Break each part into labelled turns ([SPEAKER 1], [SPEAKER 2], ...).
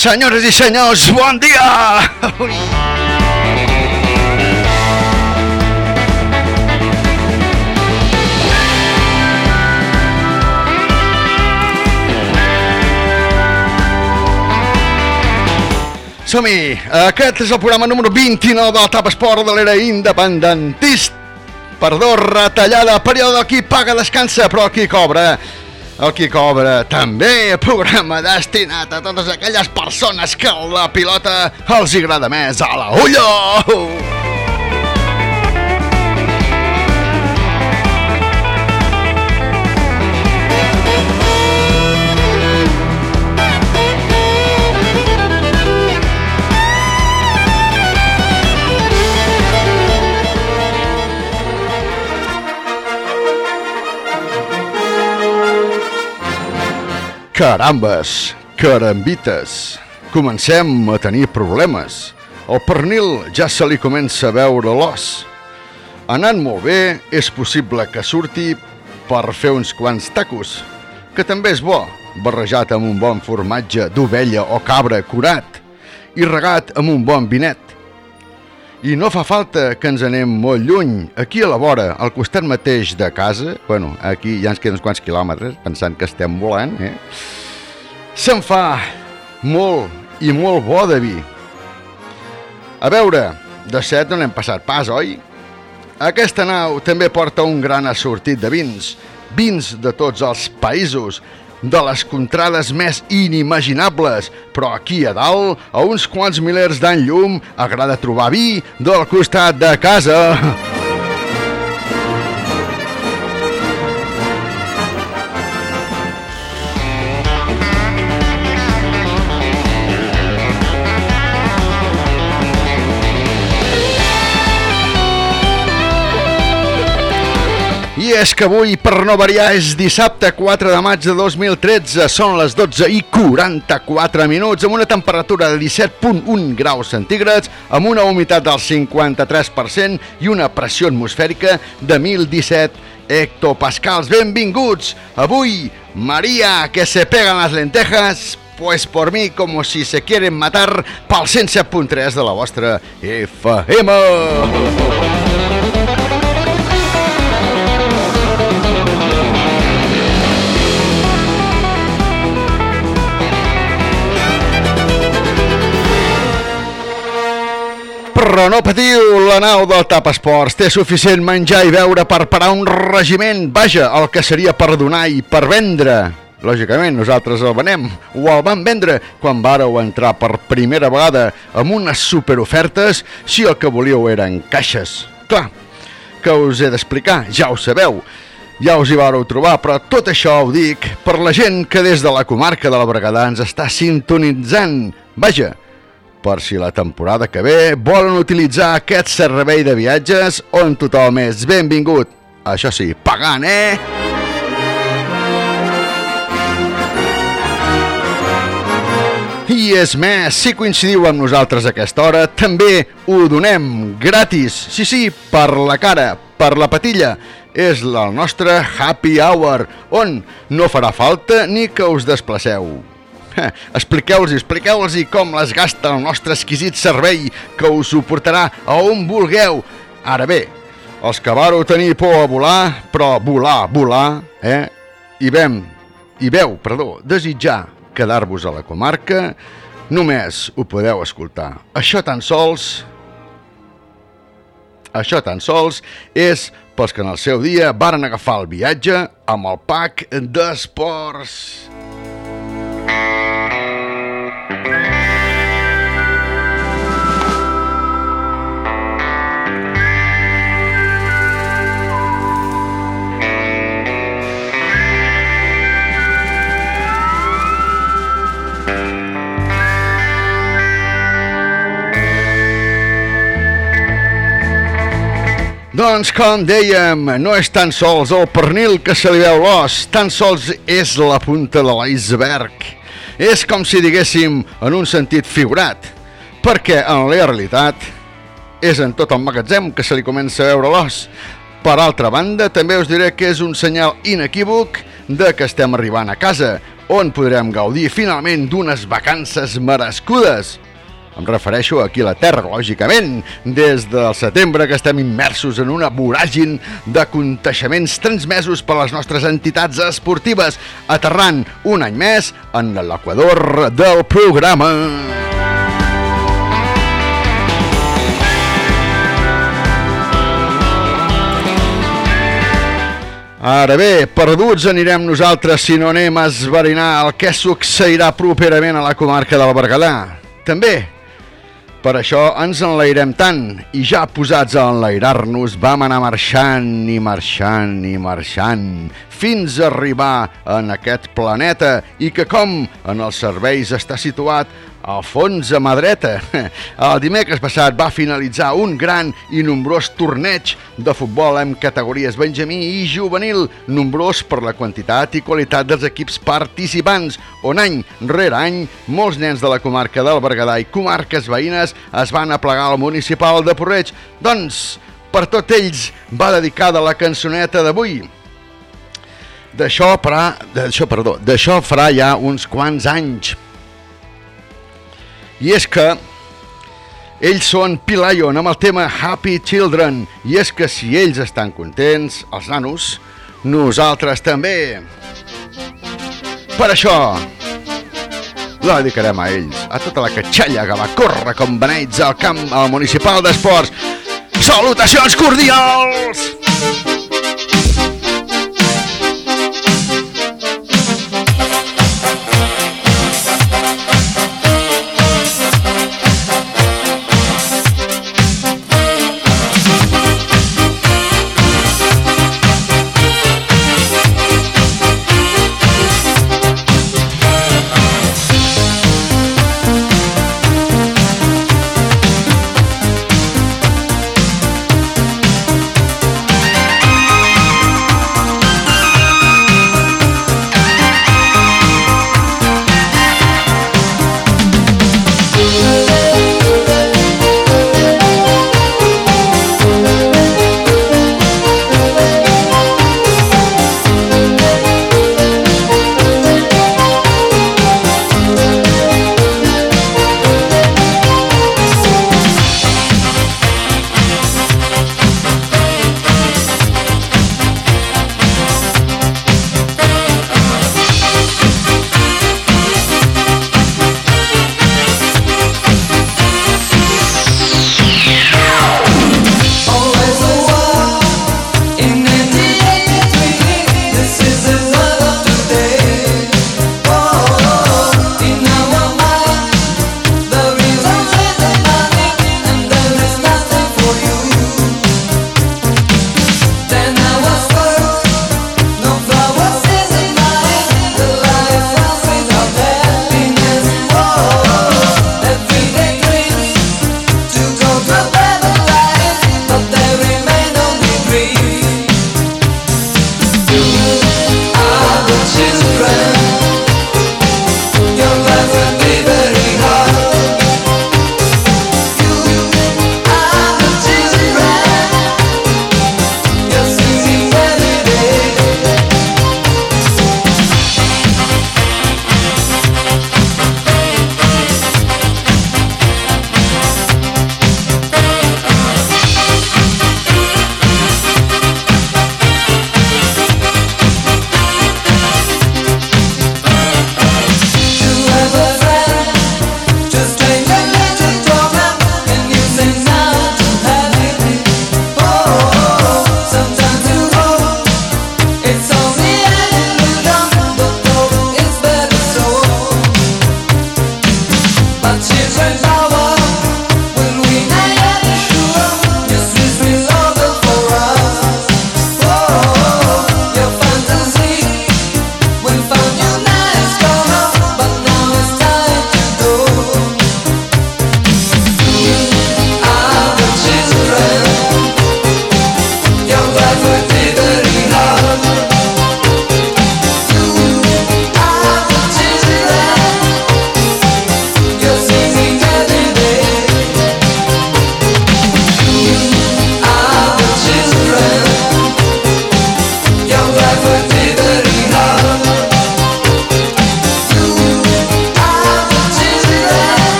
[SPEAKER 1] Senyores i senyors, bon dia! Ui. Som-hi! Aquest és el programa número 29 de la Tapa Esport de l'era independentista. Perdó, retallada, període del qui paga descansa, però qui cobra el qui cobra també programa destinat a totes aquelles persones que la pilota els agrada més a la ulla. Carambes, carambites, comencem a tenir problemes. El pernil ja se li comença a veure l'os. Anant molt bé, és possible que surti per fer uns quants tacos, que també és bo, barrejat amb un bon formatge d'ovella o cabra curat i regat amb un bon vinet. I no fa falta que ens anem molt lluny, aquí a la vora, al costat mateix de casa, bueno, aquí ja ens queden uns quants quilòmetres, pensant que estem volant, eh? Se'n fa molt i molt bo de vi. A veure, de set no n'hem passat pas, oi? Aquesta nau també porta un gran assortit de vins, vins de tots els països, de les contrades més inimaginables, però aquí a dalt, a uns quants milers d'any llum, agrada trobar vi del costat de casa. És que avui, per no variar, és dissabte 4 de maig de 2013, són les 12 i 44 minuts, amb una temperatura de 17.1 graus centígrads, amb una humitat del 53% i una pressió atmosfèrica de 1.017 hectopascals. Benvinguts! Avui, María, que se pegan las lentejas, pues por mí como si se quieren matar pel 107.3 de la vostra FM. Però no patiu, la nau del TAP Esports té suficient menjar i beure per parar un regiment, vaja, el que seria per donar i per vendre. Lògicament, nosaltres el venem, o el vam vendre quan vàreu entrar per primera vegada amb unes superofertes si el que volíeu eren caixes. Clar, que us he d'explicar, ja ho sabeu, ja us hi vareu trobar, però tot això ho dic per la gent que des de la comarca de la Berguedà ens està sintonitzant. Vaja, per si la temporada que ve volen utilitzar aquest servei de viatges on tothom és benvingut. Això sí, pagant, eh? I és més, si coincidiu amb nosaltres a aquesta hora, també ho donem gratis. Sí, sí, per la cara, per la patilla. És el nostre happy hour, on no farà falta ni que us desplaceu. Expliqueu-los, expliqueu-los com les gasta el nostre exquisit servei que us suportarà a on vulgueu Ara bé, els que vareu tenir por a volar, però volar, volar, eh? I vam, i veu, perdó, desitjar quedar-vos a la comarca, només ho podeu escoltar. Això tan sols... Això tan sols és pels que en el seu dia varen agafar el viatge amb el pack d'esports. Doncs, com dèiem, no és tan sols el pernil que se li veu l'os, tan sols és la punta de l'iceberg. És com si diguéssim en un sentit figurat, perquè en la realitat és en tot el magatzem que se li comença a veure l'os. Per altra banda, també us diré que és un senyal inequívoc de que estem arribant a casa, on podrem gaudir finalment d'unes vacances merescudes. Em refereixo aquí a la Terra, lògicament, des del setembre que estem immersos en una voràgin de conteixements transmesos per les nostres entitats esportives, aterrant un any més en l'equador del programa. Ara bé, perduts anirem nosaltres si no anem a esverinar el que succeirà properament a la comarca del Berguedà. També per això ens enlairem tant i ja posats a enlairar-nos vam anar marxant i marxant i marxant fins a arribar en aquest planeta i que com en els serveis està situat al fons a mà dreta. El dimecres passat va finalitzar un gran i nombrós torneig de futbol en categories benjamí i juvenil, nombrós per la quantitat i qualitat dels equips participants, on any rere any molts nens de la comarca del Berguedà i comarques veïnes es van aplegar al municipal de Porreig. Doncs, per tot ells va dedicada la cançoneta d'avui. D'això perdó, farà ja uns quants anys, i és que ells són Pilayon amb el tema Happy Children i és que si ells estan contents, els nanos, nosaltres també. Per això la dedicarem a ells, a tota la catxalla que va córrer com beneits al camp al municipal d'esports. Salutacions cordials! para,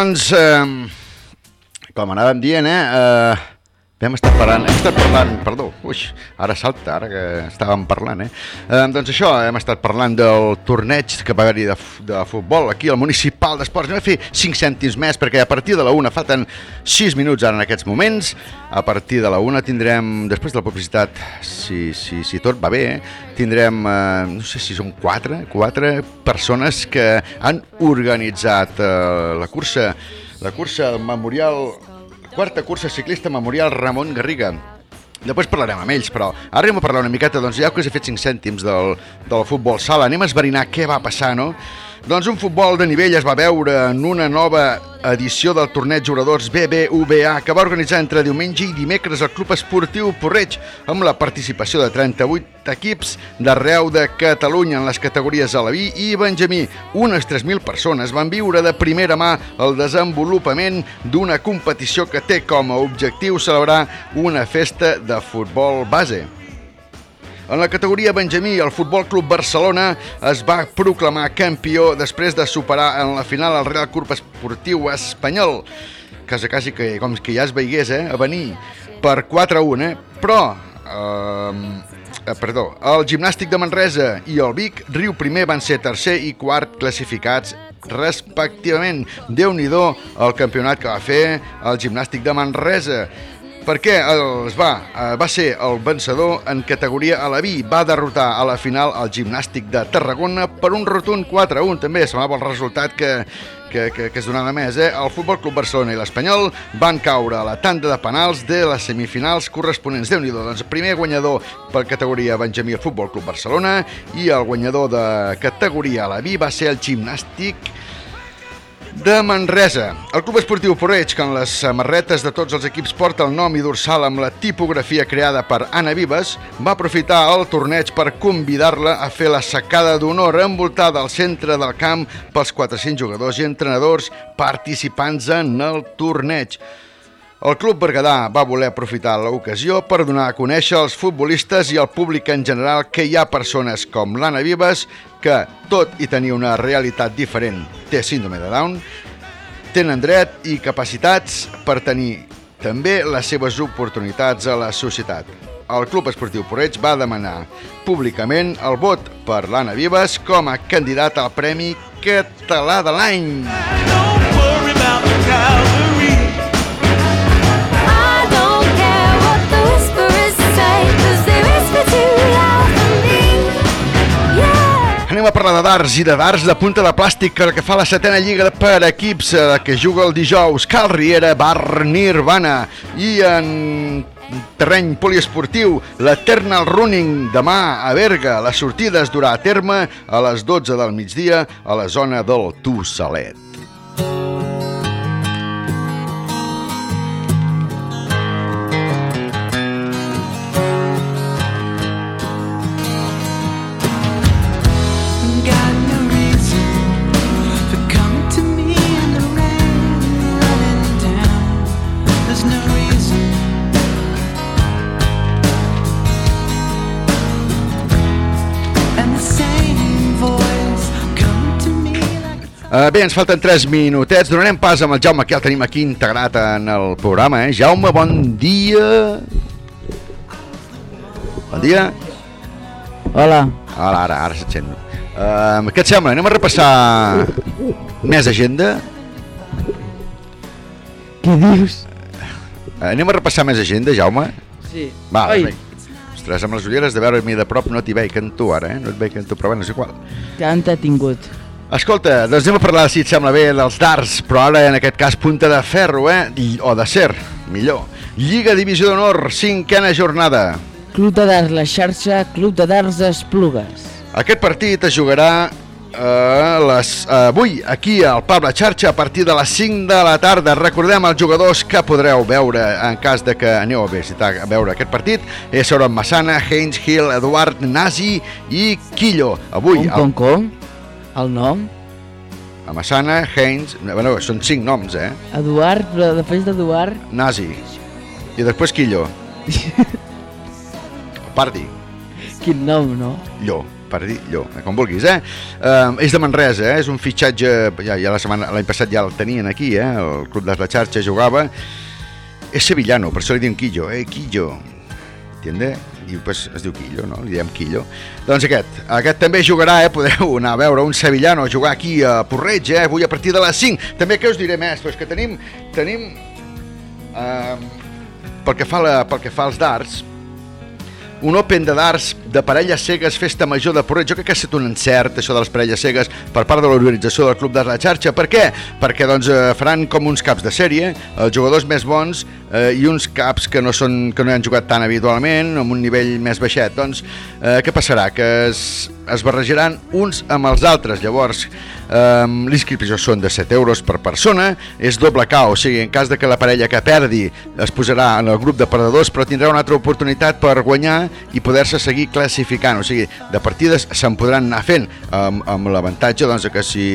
[SPEAKER 1] doncs, eh, com anàvem dient, eh, eh, parlant, hem estat parlant, perdó, uix, ara salta, ara que estàvem parlant, eh? eh doncs això, hem estat parlant del torneig que va haver-hi de, de futbol aquí al Municipal d'Esports. Anem a fer 5 cèntims més perquè a partir de la una falten 6 minuts ara en aquests moments. A partir de la una tindrem, després de la publicitat, si, si, si tot va bé, eh, tindrem, eh, no sé si són 4, 4 persones que han organitzat eh, la cursa la cursa memorial quarta cursa ciclista memorial Ramon Garriga. Després parlarem amb ells, però ara anem a parlar una miqueta, doncs ja que us he fet 5 cèntims del, del futbol sala, anem a esverinar què va passar, no? Doncs un futbol de nivell es va veure en una nova edició del torneig jugadors BBVA que va organitzar entre diumenge i dimecres el Club Esportiu Porreig amb la participació de 38 equips d'arreu de Catalunya en les categories Alaví i Benjamí. Unes 3.000 persones van viure de primera mà el desenvolupament d'una competició que té com a objectiu celebrar una festa de futbol base. En la categoria Benjamí, el Futbol Club Barcelona es va proclamar campió després de superar en la final el Real Club Esportiu Espanyol. Quasi, quasi que, com que ja es veigués, eh, a venir per 4-1, eh? Però, eh, perdó, el Gimnàstic de Manresa i el Vic, Riu Primer, van ser tercer i quart classificats respectivament. déu nhi el campionat que va fer el Gimnàstic de Manresa perquè es va, eh, va ser el vencedor en categoria a la vi. Va derrotar a la final el gimnàstic de Tarragona per un rotund 4-1. També semblava el resultat que, que, que, que es donava més. Eh? El Futbol Club Barcelona i l'Espanyol van caure a la tanda de penals de les semifinals corresponents. déu nhi doncs primer guanyador per categoria Benjamí Futbol Club Barcelona i el guanyador de categoria a la vi va ser el gimnàstic de Manresa. El Club Esportiu Porreig, que en les samarretes de tots els equips porta el nom i dorsal amb la tipografia creada per Anna Vives, va aprofitar el torneig per convidar-la a fer la secada d'honor envoltada al centre del camp pels 400 jugadors i entrenadors participants en el torneig. El Club Berguedà va voler aprofitar l'ocasió per donar a conèixer als futbolistes i al públic en general que hi ha persones com l'Anna Vives que, tot i tenir una realitat diferent, té síndrome de Down, tenen dret i capacitats per tenir també les seves oportunitats a la societat. El Club Esportiu Porreig va demanar públicament el vot per l'Anna Vives com a candidat al Premi Català de l'any. Don't worry about the Anem a parlar de darts i de darts de punta de plàstic que, fa la setena lliga per equips eh, que juga el dijous. Cal Riera, Bar Nirvana i en terreny poliesportiu, l'Eternal Running demà a Berga. La sortida es durà a terme a les 12 del migdia a la zona del Tussalet. Uh, bé, ens falten 3 minutets. Donarem pas amb el Jaume, que ja el tenim aquí integrat en el programa. Eh? Jaume, bon dia. Bon dia.
[SPEAKER 2] Hola.
[SPEAKER 1] Hola, ara, ara se't sent. Uh, què et sembla? Anem a repassar més agenda?
[SPEAKER 2] Què dius?
[SPEAKER 1] Uh, anem a repassar més agenda, Jaume?
[SPEAKER 2] Sí.
[SPEAKER 1] Va, Oi. Ostres, amb les ulleres de veure-m'hi de prop no t'hi veig en tu ara, eh? No et veig en tu, però bueno, és igual.
[SPEAKER 2] Tant t'ha tingut.
[SPEAKER 1] Escolta, doncs anem a parlar, si et sembla bé, dels darts, però ara en aquest cas punta de ferro, eh? O de ser, millor. Lliga Divisió d'Honor, cinquena jornada.
[SPEAKER 2] Club de Darts La Xarxa, Club de Darts Esplugues.
[SPEAKER 1] Aquest partit es jugarà eh, les, eh, avui aquí al Pub La Xarxa a partir de les 5 de la tarda. Recordem els jugadors que podreu veure en cas de que aneu a visitar a veure aquest partit. És Soron Massana, Heinz Hill, Eduard Nasi i Quillo. Avui...
[SPEAKER 2] Com, com, com? El nom?
[SPEAKER 1] Massana, Heinz... Bueno, són cinc noms, eh?
[SPEAKER 2] Eduard, però després d'Eduard...
[SPEAKER 1] Nazi. I després Quillo. Pardi.
[SPEAKER 2] Quin nom, no?
[SPEAKER 1] Llo. Pardillo, eh, com vulguis, eh? eh és de Manresa, eh? és un fitxatge, ja, ja la setmana l'any passat ja el tenien aquí, eh? el club de la xarxa jugava, és sevillano, per això li diuen Quillo, eh, Quillo, entiende? I pues, es diu Quillo, no? Li diem Quillo. Doncs aquest, aquest també jugarà, eh? Podeu anar a veure un sevillano jugar aquí a Porreig, eh? Avui a partir de les 5. També què us diré més? Pues que tenim, tenim eh, pel, que fa la, pel que fa als darts, un Open de darts de parelles cegues Festa Major de Porret. Jo crec que ha estat un encert, això de les parelles cegues, per part de l'organització del Club de la Xarxa. Per què? Perquè doncs, eh, faran com uns caps de sèrie, els jugadors més bons eh, i uns caps que no, són, que no han jugat tan habitualment, amb un nivell més baixet. Doncs, eh, què passarà? Que es, es barrejaran uns amb els altres. Llavors, eh, l'inscripció són de 7 euros per persona, és doble cau, o sigui, en cas de que la parella que perdi es posarà en el grup de perdedors, però tindrà una altra oportunitat per guanyar i poder-se seguir classificant. O sigui, de partides se'n podran anar fent amb, amb l'avantatge doncs, que si,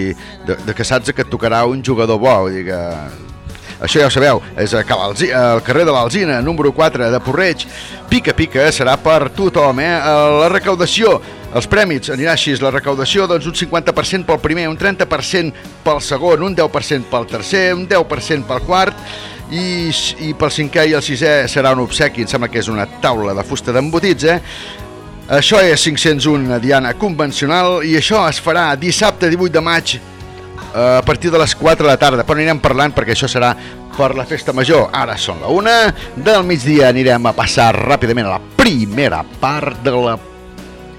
[SPEAKER 1] de, que saps que et tocarà un jugador bo. Vull dir que això ja ho sabeu, és a al carrer de l'Alzina, número 4 de Porreig. Pica Pica serà per tothom, eh? La recaudació, els prèmits anirà així, la recaudació doncs un 50% pel primer, un 30% pel segon, un 10% pel tercer, un 10% pel quart, i, i pel cinquè i el sisè serà un obsequi, em sembla que és una taula de fusta d'embotits, eh? Això és 501 Diana convencional i això es farà dissabte 18 de maig a partir de les 4 de la tarda, però anirem parlant perquè això serà per la festa major. Ara són la una del migdia, anirem a passar ràpidament a la primera part de la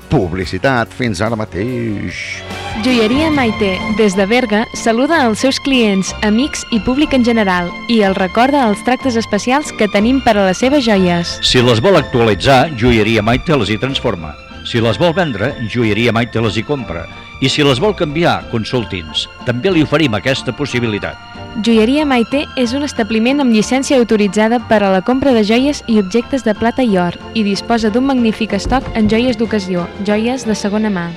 [SPEAKER 1] publicitat fins ara mateix.
[SPEAKER 3] Joieria Maite, des de Berga, saluda els seus clients, amics i públic en general i els recorda els tractes especials que tenim per a les seves joies.
[SPEAKER 4] Si les vol actualitzar, Joieria Maite les hi transforma. Si les vol vendre, Joieria Maite les hi compra i si les vol canviar, consulti'ns. També li oferim aquesta possibilitat.
[SPEAKER 3] Joieria Maite és un establiment amb llicència autoritzada per a la compra de joies i objectes de plata i or i disposa d'un magnífic estoc en joies d'ocasió, joies de segona mà.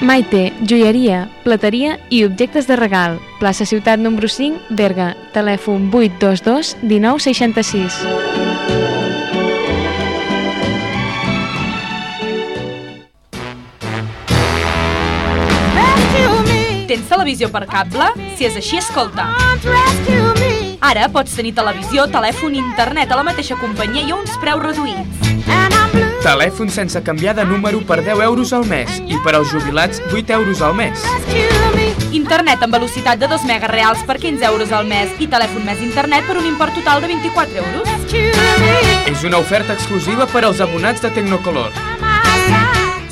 [SPEAKER 3] Maite, joieria, plateria i objectes de regal. Plaça Ciutat número 5, Berga. Telèfon 822 1966.
[SPEAKER 5] Tens televisió per cable? Si és així, escolta. Ara pots tenir televisió, telèfon i internet a la mateixa companyia i a uns preus reduïts.
[SPEAKER 6] Telèfon sense canviar de número per 10 euros al mes i per als jubilats 8 euros al mes.
[SPEAKER 5] Internet amb velocitat de 2 megas reals per 15 euros al mes i telèfon més internet per un import total de 24 euros.
[SPEAKER 6] És una oferta exclusiva per als abonats de Tecnocolor.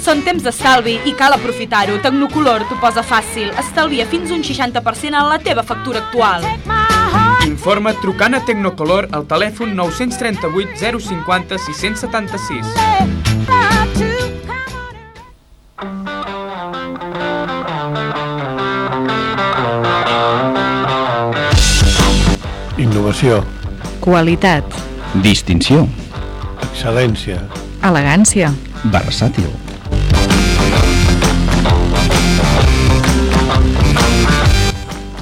[SPEAKER 5] Són temps d'estalvi i cal aprofitar-ho. Tecnocolor t'ho posa fàcil. Estalvia fins un 60% en la teva factura actual.
[SPEAKER 6] Informa trucant a Tecnocolor al telèfon 938 050 676.
[SPEAKER 7] Innovació,
[SPEAKER 8] Qualitat.
[SPEAKER 4] Distinció.
[SPEAKER 7] excel·lència,
[SPEAKER 8] Elegància.
[SPEAKER 4] Versàtil.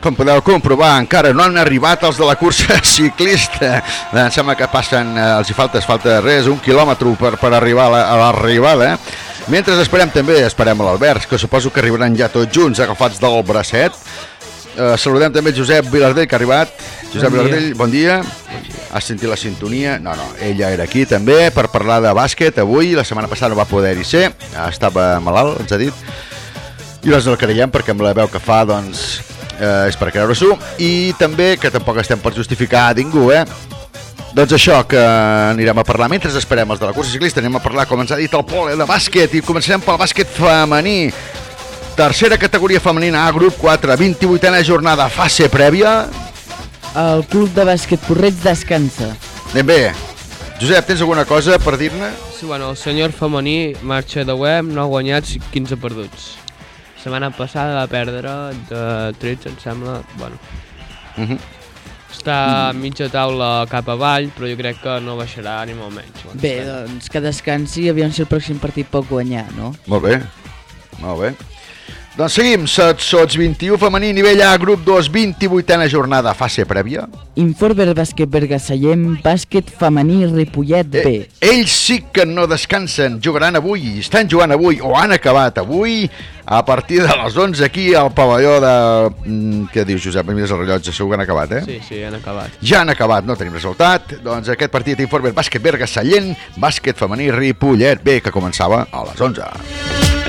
[SPEAKER 1] Com podeu comprovar, encara no han arribat els de la cursa ciclista. Em sembla que passen, eh, els hi falta, es falta res, un quilòmetre per, per arribar a la- a l'arribada. Mentre esperem també, esperem a l'Albert, que suposo que arribaran ja tots junts, agafats del bracet. Eh, saludem també Josep Vilardell, que ha arribat. Josep
[SPEAKER 9] Bon dia.
[SPEAKER 1] Vilardell, bon dia. Has sentit la sintonia? No, no, ella era aquí també per parlar de bàsquet avui. La setmana passada no va poder-hi ser, estava malalt, ens ha dit. I doncs el creiem perquè amb la veu que fa, doncs, eh, és per creure-s'ho. I també, que tampoc estem per justificar a ningú, eh? Doncs això, que anirem a parlar mentre esperem els de la cursa ciclista, anem a parlar, com ens ha dit el Pol, eh, de bàsquet, i començarem pel bàsquet femení. Tercera categoria femenina A, grup 4, 28a jornada, fase prèvia.
[SPEAKER 2] El club de bàsquet Porreig descansa.
[SPEAKER 1] Anem bé. Josep, tens alguna cosa per dir-ne?
[SPEAKER 9] Sí, bueno, el senyor femení marxa de web, 9 guanyats i 15 perduts. Setmana passada va perdre de 13, em sembla, bueno.
[SPEAKER 1] Uh -huh.
[SPEAKER 9] Està a mitja taula cap avall, però jo crec que no baixarà ni molt menys. Bueno,
[SPEAKER 2] Bé, doncs que descansi, aviam si el pròxim partit pot guanyar, no?
[SPEAKER 1] Molt bé, molt bé. Doncs seguim, Sots, Sots 21 femení, nivell A, grup 2, 28a jornada, fase prèvia.
[SPEAKER 2] Informer Bàsquet Berga Sallent, bàsquet femení Ripollet B.
[SPEAKER 1] Eh, ells sí que no descansen, jugaran avui, estan jugant avui o han acabat avui a partir de les 11 aquí al pavelló de... Mm, Què dius, Josep? Mires el rellotge, segur que han acabat, eh?
[SPEAKER 9] Sí, sí, han acabat.
[SPEAKER 1] Ja han acabat, no tenim resultat. Doncs aquest partit Informer Bàsquet Berga Sallent, bàsquet femení Ripollet B, que començava a les 11.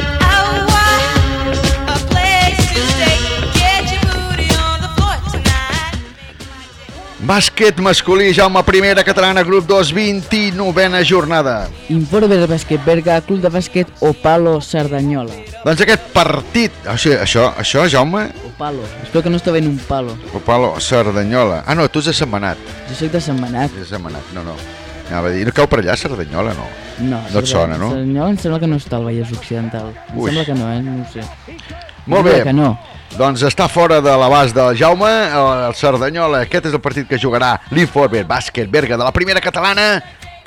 [SPEAKER 1] Bàsquet masculí, Jaume Primera, catalana, grup 2, 29a jornada.
[SPEAKER 2] Informer Bàsquet Berga, club de bàsquet Opalo Cerdanyola.
[SPEAKER 1] Doncs aquest partit, o sigui, això, això, Jaume,
[SPEAKER 2] Opalo, espero que no està ben un palo.
[SPEAKER 1] Opalo, Cerdanyola. Ah, no, tu ets de Setmanat.
[SPEAKER 2] Jo soc de Setmanat.
[SPEAKER 1] De Setmanat, no, no. Anava a dir, no cau per allà, Cerdanyola, no?
[SPEAKER 2] No,
[SPEAKER 1] No et sona, no?
[SPEAKER 2] Cerdanyola em sembla que no està al Vallès Occidental. Em
[SPEAKER 1] Ui.
[SPEAKER 2] sembla que no, eh? No ho sé.
[SPEAKER 1] Molt bé.
[SPEAKER 2] Que no.
[SPEAKER 1] Doncs està fora de l'abast del Jaume, el Cerdanyola. Aquest és el partit que jugarà l'Informer Bàsquet Berga de la primera catalana.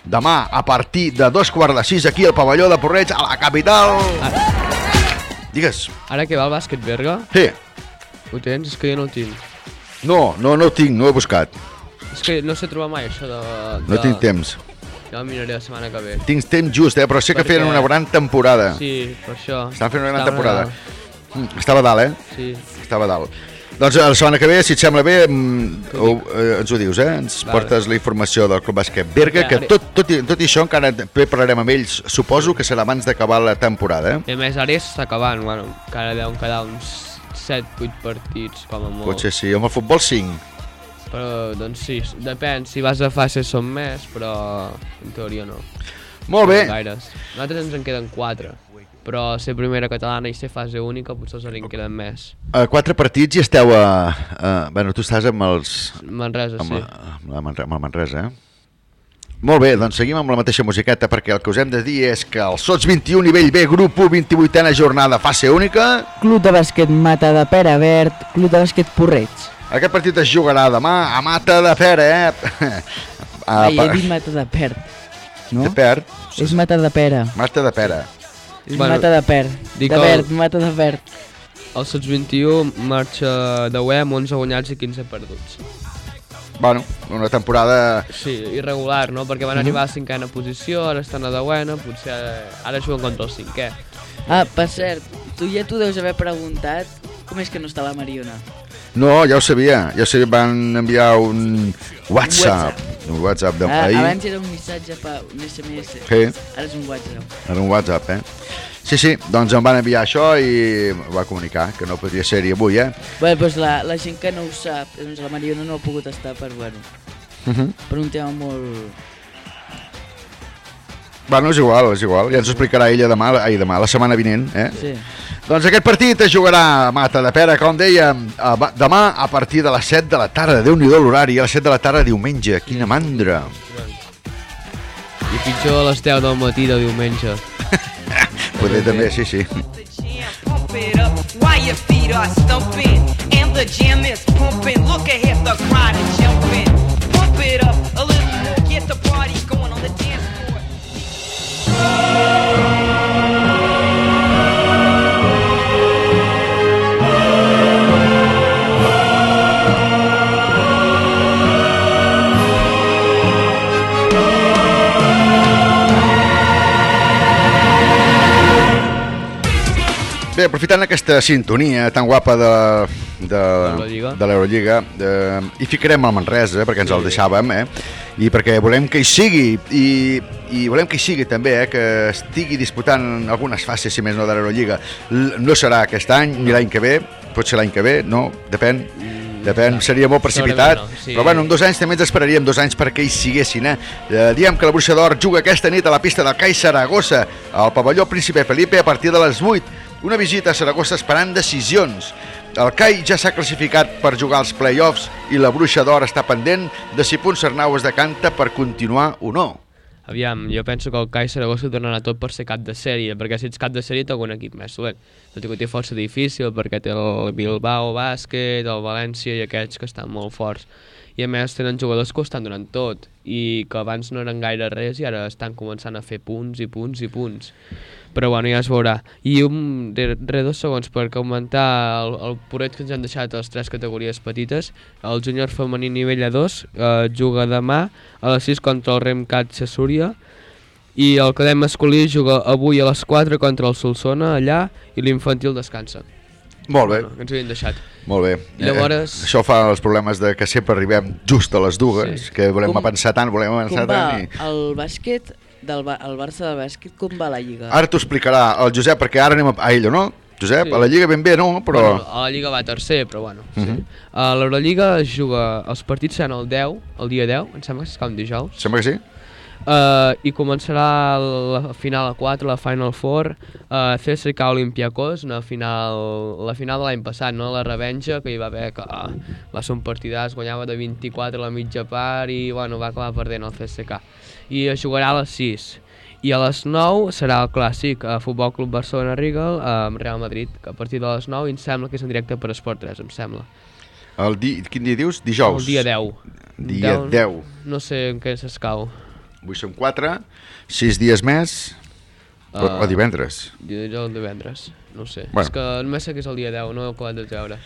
[SPEAKER 1] Demà, a partir de dos quarts de sis, aquí al pavelló de Porreig, a la capital. Digues.
[SPEAKER 9] Ara que va el bàsquet Berga,
[SPEAKER 1] Sí.
[SPEAKER 9] ho tens? És que jo no ho tinc.
[SPEAKER 1] No, no, no ho tinc, no ho he buscat.
[SPEAKER 9] És que no sé trobar mai això de...
[SPEAKER 1] No
[SPEAKER 9] de...
[SPEAKER 1] tinc temps.
[SPEAKER 9] Ja el miraré la setmana que ve.
[SPEAKER 1] Tinc temps just, eh? però sé que
[SPEAKER 9] Perquè-
[SPEAKER 1] feien una gran temporada.
[SPEAKER 9] Sí, per això.
[SPEAKER 1] Estan fent una gran temporada.
[SPEAKER 9] dalt.
[SPEAKER 1] Mm, Estava dalt, eh?
[SPEAKER 9] Sí.
[SPEAKER 1] Estava dalt. Doncs la setmana que ve, si et sembla bé, mm, ho, eh, ens ho dius, eh? Ens
[SPEAKER 9] Vale.
[SPEAKER 1] portes la informació del Club Bàsquet Berga,
[SPEAKER 9] Ja,
[SPEAKER 1] que tot, tot, i, tot i això encara parlarem amb ells, suposo que serà abans d'acabar la temporada, eh?
[SPEAKER 9] I a més, ara ja s'està acabant, bueno, encara deuen quedar uns 7-8 partits, com a molt.
[SPEAKER 1] Potser sí, amb el futbol 5.
[SPEAKER 9] Però, doncs sí, depèn, si vas a fase són més, però en teoria no.
[SPEAKER 1] Molt bé.
[SPEAKER 9] No gaires. Nosaltres ens en queden 4, però ser primera catalana i ser fase única potser els en queden més.
[SPEAKER 1] A quatre partits i esteu a... a bueno, tu estàs amb els...
[SPEAKER 9] Manresa,
[SPEAKER 1] amb,
[SPEAKER 9] sí.
[SPEAKER 1] Amb, la Manre, amb el Manresa, eh? Molt bé, doncs seguim amb la mateixa musiqueta perquè el que us hem de dir és que el Sots 21 nivell B, grup 1, 28a jornada, fase única.
[SPEAKER 2] Club de bàsquet Mata de Pere Verd, club de bàsquet Porreig.
[SPEAKER 1] Aquest partit es jugarà demà a Mata de Pere, eh? A,
[SPEAKER 2] Ai, he dit Mata de Perd. No?
[SPEAKER 1] De Perd?
[SPEAKER 2] És Mata de Pere.
[SPEAKER 1] Mata de Pere.
[SPEAKER 2] És Mata de Perd. De
[SPEAKER 9] el-
[SPEAKER 2] Verd, Mata de Verd.
[SPEAKER 9] El Sots 21 marxa de UE amb 11 guanyats i 15 perduts.
[SPEAKER 1] Bueno, una temporada...
[SPEAKER 9] Sí, irregular, no? Perquè van arribar a cinquena posició, ara estan a deuena, potser ara juguen contra el cinquè.
[SPEAKER 2] Ah, per cert, tu ja t'ho deus haver preguntat com és que no està la Mariona.
[SPEAKER 1] No, ja ho sabia, ja ho sabia, van enviar un WhatsApp. Un WhatsApp
[SPEAKER 2] Ah,
[SPEAKER 1] d'ahir.
[SPEAKER 2] abans era un missatge, pa, un SMS.
[SPEAKER 1] Sí.
[SPEAKER 2] Ara és un WhatsApp.
[SPEAKER 1] Era un WhatsApp, eh? Sí, sí, doncs em van enviar això i va comunicar que no podria ser-hi avui, eh?
[SPEAKER 2] Bé, doncs la, la gent que no ho sap, doncs la Mariona no ha pogut estar per, bueno,
[SPEAKER 1] Uh -huh.
[SPEAKER 2] per un tema molt...
[SPEAKER 1] Bueno, és igual, és igual. Ja ens ho explicarà ella demà, ai, demà, la setmana vinent, eh?
[SPEAKER 2] Sí.
[SPEAKER 1] Doncs aquest partit es jugarà a Mata de Pere, com dèiem, a, demà a partir de les 7 de la tarda. déu nhi l'horari, a les 7 de la tarda diumenge. Quina mandra.
[SPEAKER 9] I pitjor a les 10 del matí de diumenge.
[SPEAKER 1] Poder també, sí, sí.
[SPEAKER 10] Pump it up while your feet are stumping and the jam is pumping. Look ahead, the crowd is jumping. Pump it up a little more, get the party going on the dance Lord.
[SPEAKER 1] Bé, aprofitant aquesta sintonia tan guapa de, de, de l'Eurolliga, eh, hi ficarem el Manresa, perquè ens el deixàvem, eh? i perquè volem que hi sigui, i, i volem que hi sigui també, eh? que estigui disputant algunes fases, si més no, de l'Eurolliga. No serà aquest any, ni l'any que ve, pot ser l'any que ve, no, depèn, Depèn, seria molt precipitat,
[SPEAKER 9] no, sí.
[SPEAKER 1] però bueno, en dos anys també ens esperaríem dos anys perquè hi siguessin. Eh? Eh, diem que la Bruixa d'Or juga aquesta nit a la pista del CAI Saragossa, al pavelló Príncipe Felipe a partir de les 8. Una visita a Saragossa esperant decisions. El CAI ja s'ha classificat per jugar als play-offs i la Bruixa d'Or està pendent de si Punt Sarnau es decanta per continuar o no.
[SPEAKER 9] Aviam, jo penso que el CAI Saragossa donarà tot per ser cap de sèrie, perquè si ets cap de sèrie té algun equip més dolent. Tot i que ho té força difícil, perquè té el Bilbao Bàsquet, el València i aquests que estan molt forts. I a més tenen jugadors que ho estan donant tot, i que abans no eren gaire res i ara estan començant a fer punts i punts i punts. Però bueno, ja es veurà. I un, re, re dos segons per augmentar el, el poret que ens han deixat a les tres categories petites. El júnior femení nivell A2 eh, juga demà a les 6 contra el Remcat Sassúria i el cadet masculí juga avui a les 4 contra el Solsona allà i l'infantil descansa.
[SPEAKER 1] Molt bé.
[SPEAKER 9] Bueno, que ens ho havien deixat.
[SPEAKER 1] Molt bé.
[SPEAKER 9] I llavors-
[SPEAKER 1] Eh, això fa els problemes de que sempre arribem just a les dues,
[SPEAKER 2] Sí.
[SPEAKER 1] que volem
[SPEAKER 2] Com-
[SPEAKER 1] avançar tant, volem avançar
[SPEAKER 2] Com va
[SPEAKER 1] tant i...
[SPEAKER 2] el bàsquet, del, Ba- el Barça de bàsquet, com va la Lliga?
[SPEAKER 1] Ara t'ho explicarà el Josep, perquè ara anem a, a ell, no? Josep,
[SPEAKER 9] Sí.
[SPEAKER 1] a la Lliga ben bé, no? Però...
[SPEAKER 9] Bueno, a la Lliga va tercer, però bueno. Sí.
[SPEAKER 1] Mhm.
[SPEAKER 9] A l'Eurolliga es juga... Els partits seran el 10, el dia 10, em sembla que cau un dijous.
[SPEAKER 1] Sembla que sí?
[SPEAKER 9] Uh, I començarà la final a 4, la Final Four, uh, CSKA Olympiacos, una final, la final de l'any passat, no? la revenja, que hi va haver que uh, va ser un partidàs, guanyava de 24 a la mitja part i bueno, va acabar perdent el CSKA. I es jugarà a les 6. I a les 9 serà el clàssic a Futbol Club Barcelona Regal amb Real Madrid, que a partir de les 9 i em sembla que és en directe per Esport 3, em sembla.
[SPEAKER 1] El di... Quin dia dius? Dijous?
[SPEAKER 9] El dia 10.
[SPEAKER 1] Dia 10.
[SPEAKER 9] No sé en què s'escau.
[SPEAKER 1] Avui són 4, 6 dies més, o,
[SPEAKER 9] Ah.
[SPEAKER 1] o divendres.
[SPEAKER 9] Dijous o divendres, no sé.
[SPEAKER 1] Bueno.
[SPEAKER 9] És que només sé que és el dia 10, no ho acabat de treure.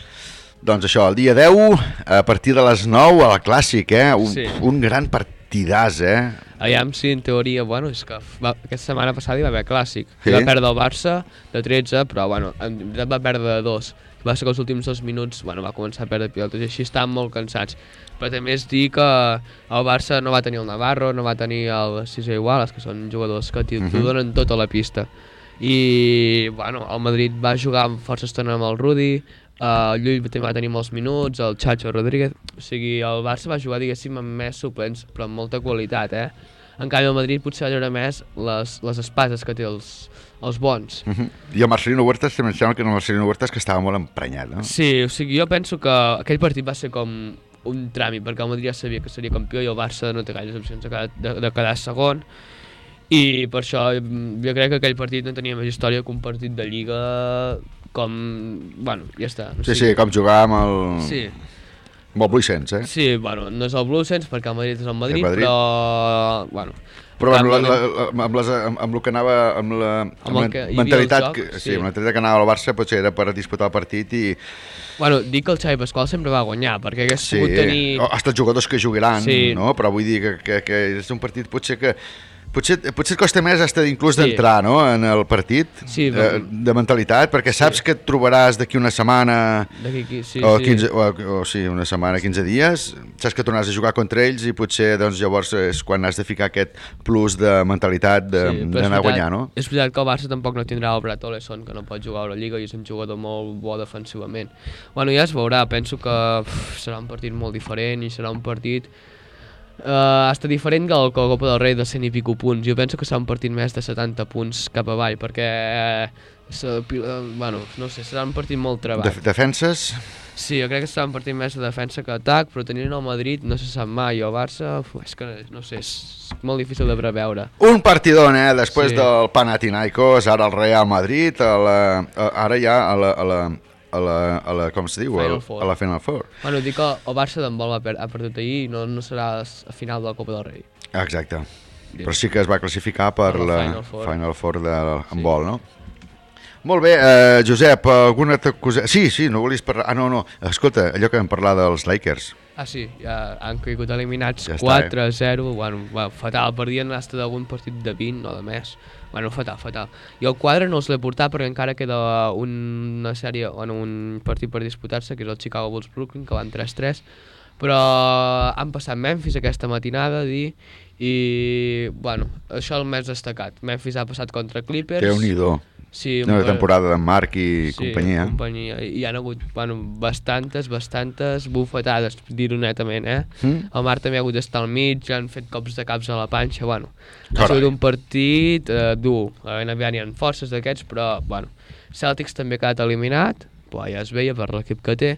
[SPEAKER 1] Doncs això, el dia 10, a partir de les 9, al Clàssic, eh? Un,
[SPEAKER 9] Sí.
[SPEAKER 1] un gran partidàs, eh?
[SPEAKER 9] Aviam si en teoria, bueno, és que va, aquesta setmana passada hi va haver clàssic.
[SPEAKER 1] Sí?
[SPEAKER 9] Sí? Va perdre el Barça de 13, però bueno, en veritat va perdre de 2. Va ser que els últims dos minuts bueno, va començar a perdre pilotes i així estaven molt cansats. Però també és dir que el Barça no va tenir el Navarro, no va tenir el Cisa Iguales, que són jugadors que t'ho
[SPEAKER 1] Mhm.
[SPEAKER 9] uh donen tot a la pista. I bueno, el Madrid va jugar amb força estona amb el Rudi, uh, el Llull també va tenir molts minuts, el Chacho Rodríguez, o sigui, el Barça va jugar, diguéssim, amb més suplents, però amb molta qualitat, eh? En canvi, el Madrid potser va veure més les, les espases que té els, els bons.
[SPEAKER 1] Uh -huh. I el Marcelino Huertas, també em sembla que el Marcelino Huertas que estava molt emprenyat, no?
[SPEAKER 9] Sí, o sigui, jo penso que aquell partit va ser com un tràmit, perquè el Madrid ja sabia que seria campió i el Barça no té gaires opcions de quedar, de, de quedar segon, i per això jo crec que aquell partit no tenia més història que un partit de Lliga com... Bueno, ja està. O
[SPEAKER 1] Sí, sí, com jugar amb el...
[SPEAKER 9] Sí.
[SPEAKER 1] Amb el Bluisens, eh?
[SPEAKER 9] Sí, bueno, no és el Bluesens perquè el Madrid és el Madrid,
[SPEAKER 1] El Madrid.
[SPEAKER 9] però... Bueno,
[SPEAKER 1] Però amb, la, la, la, amb, les, amb, amb el que anava amb la, amb
[SPEAKER 9] Amb
[SPEAKER 1] la
[SPEAKER 9] que
[SPEAKER 1] mentalitat,
[SPEAKER 9] joc,
[SPEAKER 1] que, sí,
[SPEAKER 9] sí.
[SPEAKER 1] amb la mentalitat que anava al Barça potser era per disputar el partit i
[SPEAKER 9] Bueno, dic que el Xavi Pasqual sempre va guanyar, perquè hagués
[SPEAKER 1] sí,
[SPEAKER 9] pogut tenir...
[SPEAKER 1] o hasta els jugadors que jugaran,
[SPEAKER 9] Sí.
[SPEAKER 1] no? però vull dir que, que, que és un partit potser que Potser, potser et costa més hasta inclús
[SPEAKER 9] Sí.
[SPEAKER 1] d'entrar no? en el partit
[SPEAKER 9] Sí,
[SPEAKER 1] eh, de mentalitat, perquè saps que et trobaràs d'aquí una setmana
[SPEAKER 9] aquí, sí,
[SPEAKER 1] o,
[SPEAKER 9] sí.
[SPEAKER 1] 15, o, o sí, una setmana, 15 dies, saps que tornaràs a jugar contra ells i potser doncs, llavors és quan has de ficar aquest plus de mentalitat de-
[SPEAKER 9] Sí,
[SPEAKER 1] d'anar a guanyar, no?
[SPEAKER 9] És veritat que el Barça tampoc no tindrà el Brad Oleson, que no pot jugar a la Lliga i és un jugador molt bo defensivament. Bueno, ja es veurà, penso que uf, serà un partit molt diferent i serà un partit Uh, està diferent que el Copa del Rei de 100 i pico punts. Jo penso que serà un partit més de 70 punts cap avall, perquè eh, eh, bueno, no sé, serà un partit molt treballat.
[SPEAKER 1] Def defenses?
[SPEAKER 9] Sí, jo crec que serà un partit més de defensa que atac, però tenint el Madrid no se sap mai, i el Barça, uf, és que no sé, és molt difícil de preveure.
[SPEAKER 1] Un partidón, eh? Després
[SPEAKER 9] Sí.
[SPEAKER 1] del Panathinaikos, ara el Real Madrid, a la, a, ara ja a la, a la, a la, a la com se diu?
[SPEAKER 9] Final
[SPEAKER 1] A, a la Final Four.
[SPEAKER 9] Bueno, dic que el Barça d'handbol va per, ha perdut ahir i no, no serà a final de la Copa del Rei.
[SPEAKER 1] Exacte. Però sí que es va classificar per
[SPEAKER 9] la
[SPEAKER 1] la
[SPEAKER 9] Final Four.
[SPEAKER 1] Final Four de handbol, no? Molt bé, eh, Josep, alguna altra cosa... Sí, sí, no volies parlar... Ah, no, no, escolta, allò que vam parlar dels Lakers.
[SPEAKER 9] Ah, sí, ja han caigut eliminats
[SPEAKER 1] Ja està, eh?
[SPEAKER 9] 4-0, bueno, va, fatal, perdien hasta d'algun partit de 20 o de més. Bueno, fatal, fatal. I el quadre no els l'he portat perquè encara queda una sèrie, bueno, un partit per disputar-se, que és el Chicago Bulls Brooklyn, que van 3-3, però han passat Memphis aquesta matinada, dir, i, bueno, això el més destacat. Memphis ha passat contra Clippers.
[SPEAKER 1] Déu-n'hi-do.
[SPEAKER 9] Sí,
[SPEAKER 1] Una temporada d'en Marc i
[SPEAKER 9] sí,
[SPEAKER 1] companyia.
[SPEAKER 9] companyia. I hi ha hagut bueno, bastantes, bastantes bufetades, dir-ho netament, eh?
[SPEAKER 1] Mm.
[SPEAKER 9] El Mar també ha hagut d'estar al mig, han fet cops de caps a la panxa, bueno. Ha sigut un partit eh, dur. A la NBA n'hi ha forces d'aquests, però, bueno. Celtics també ha quedat eliminat, però ja es veia per l'equip que té,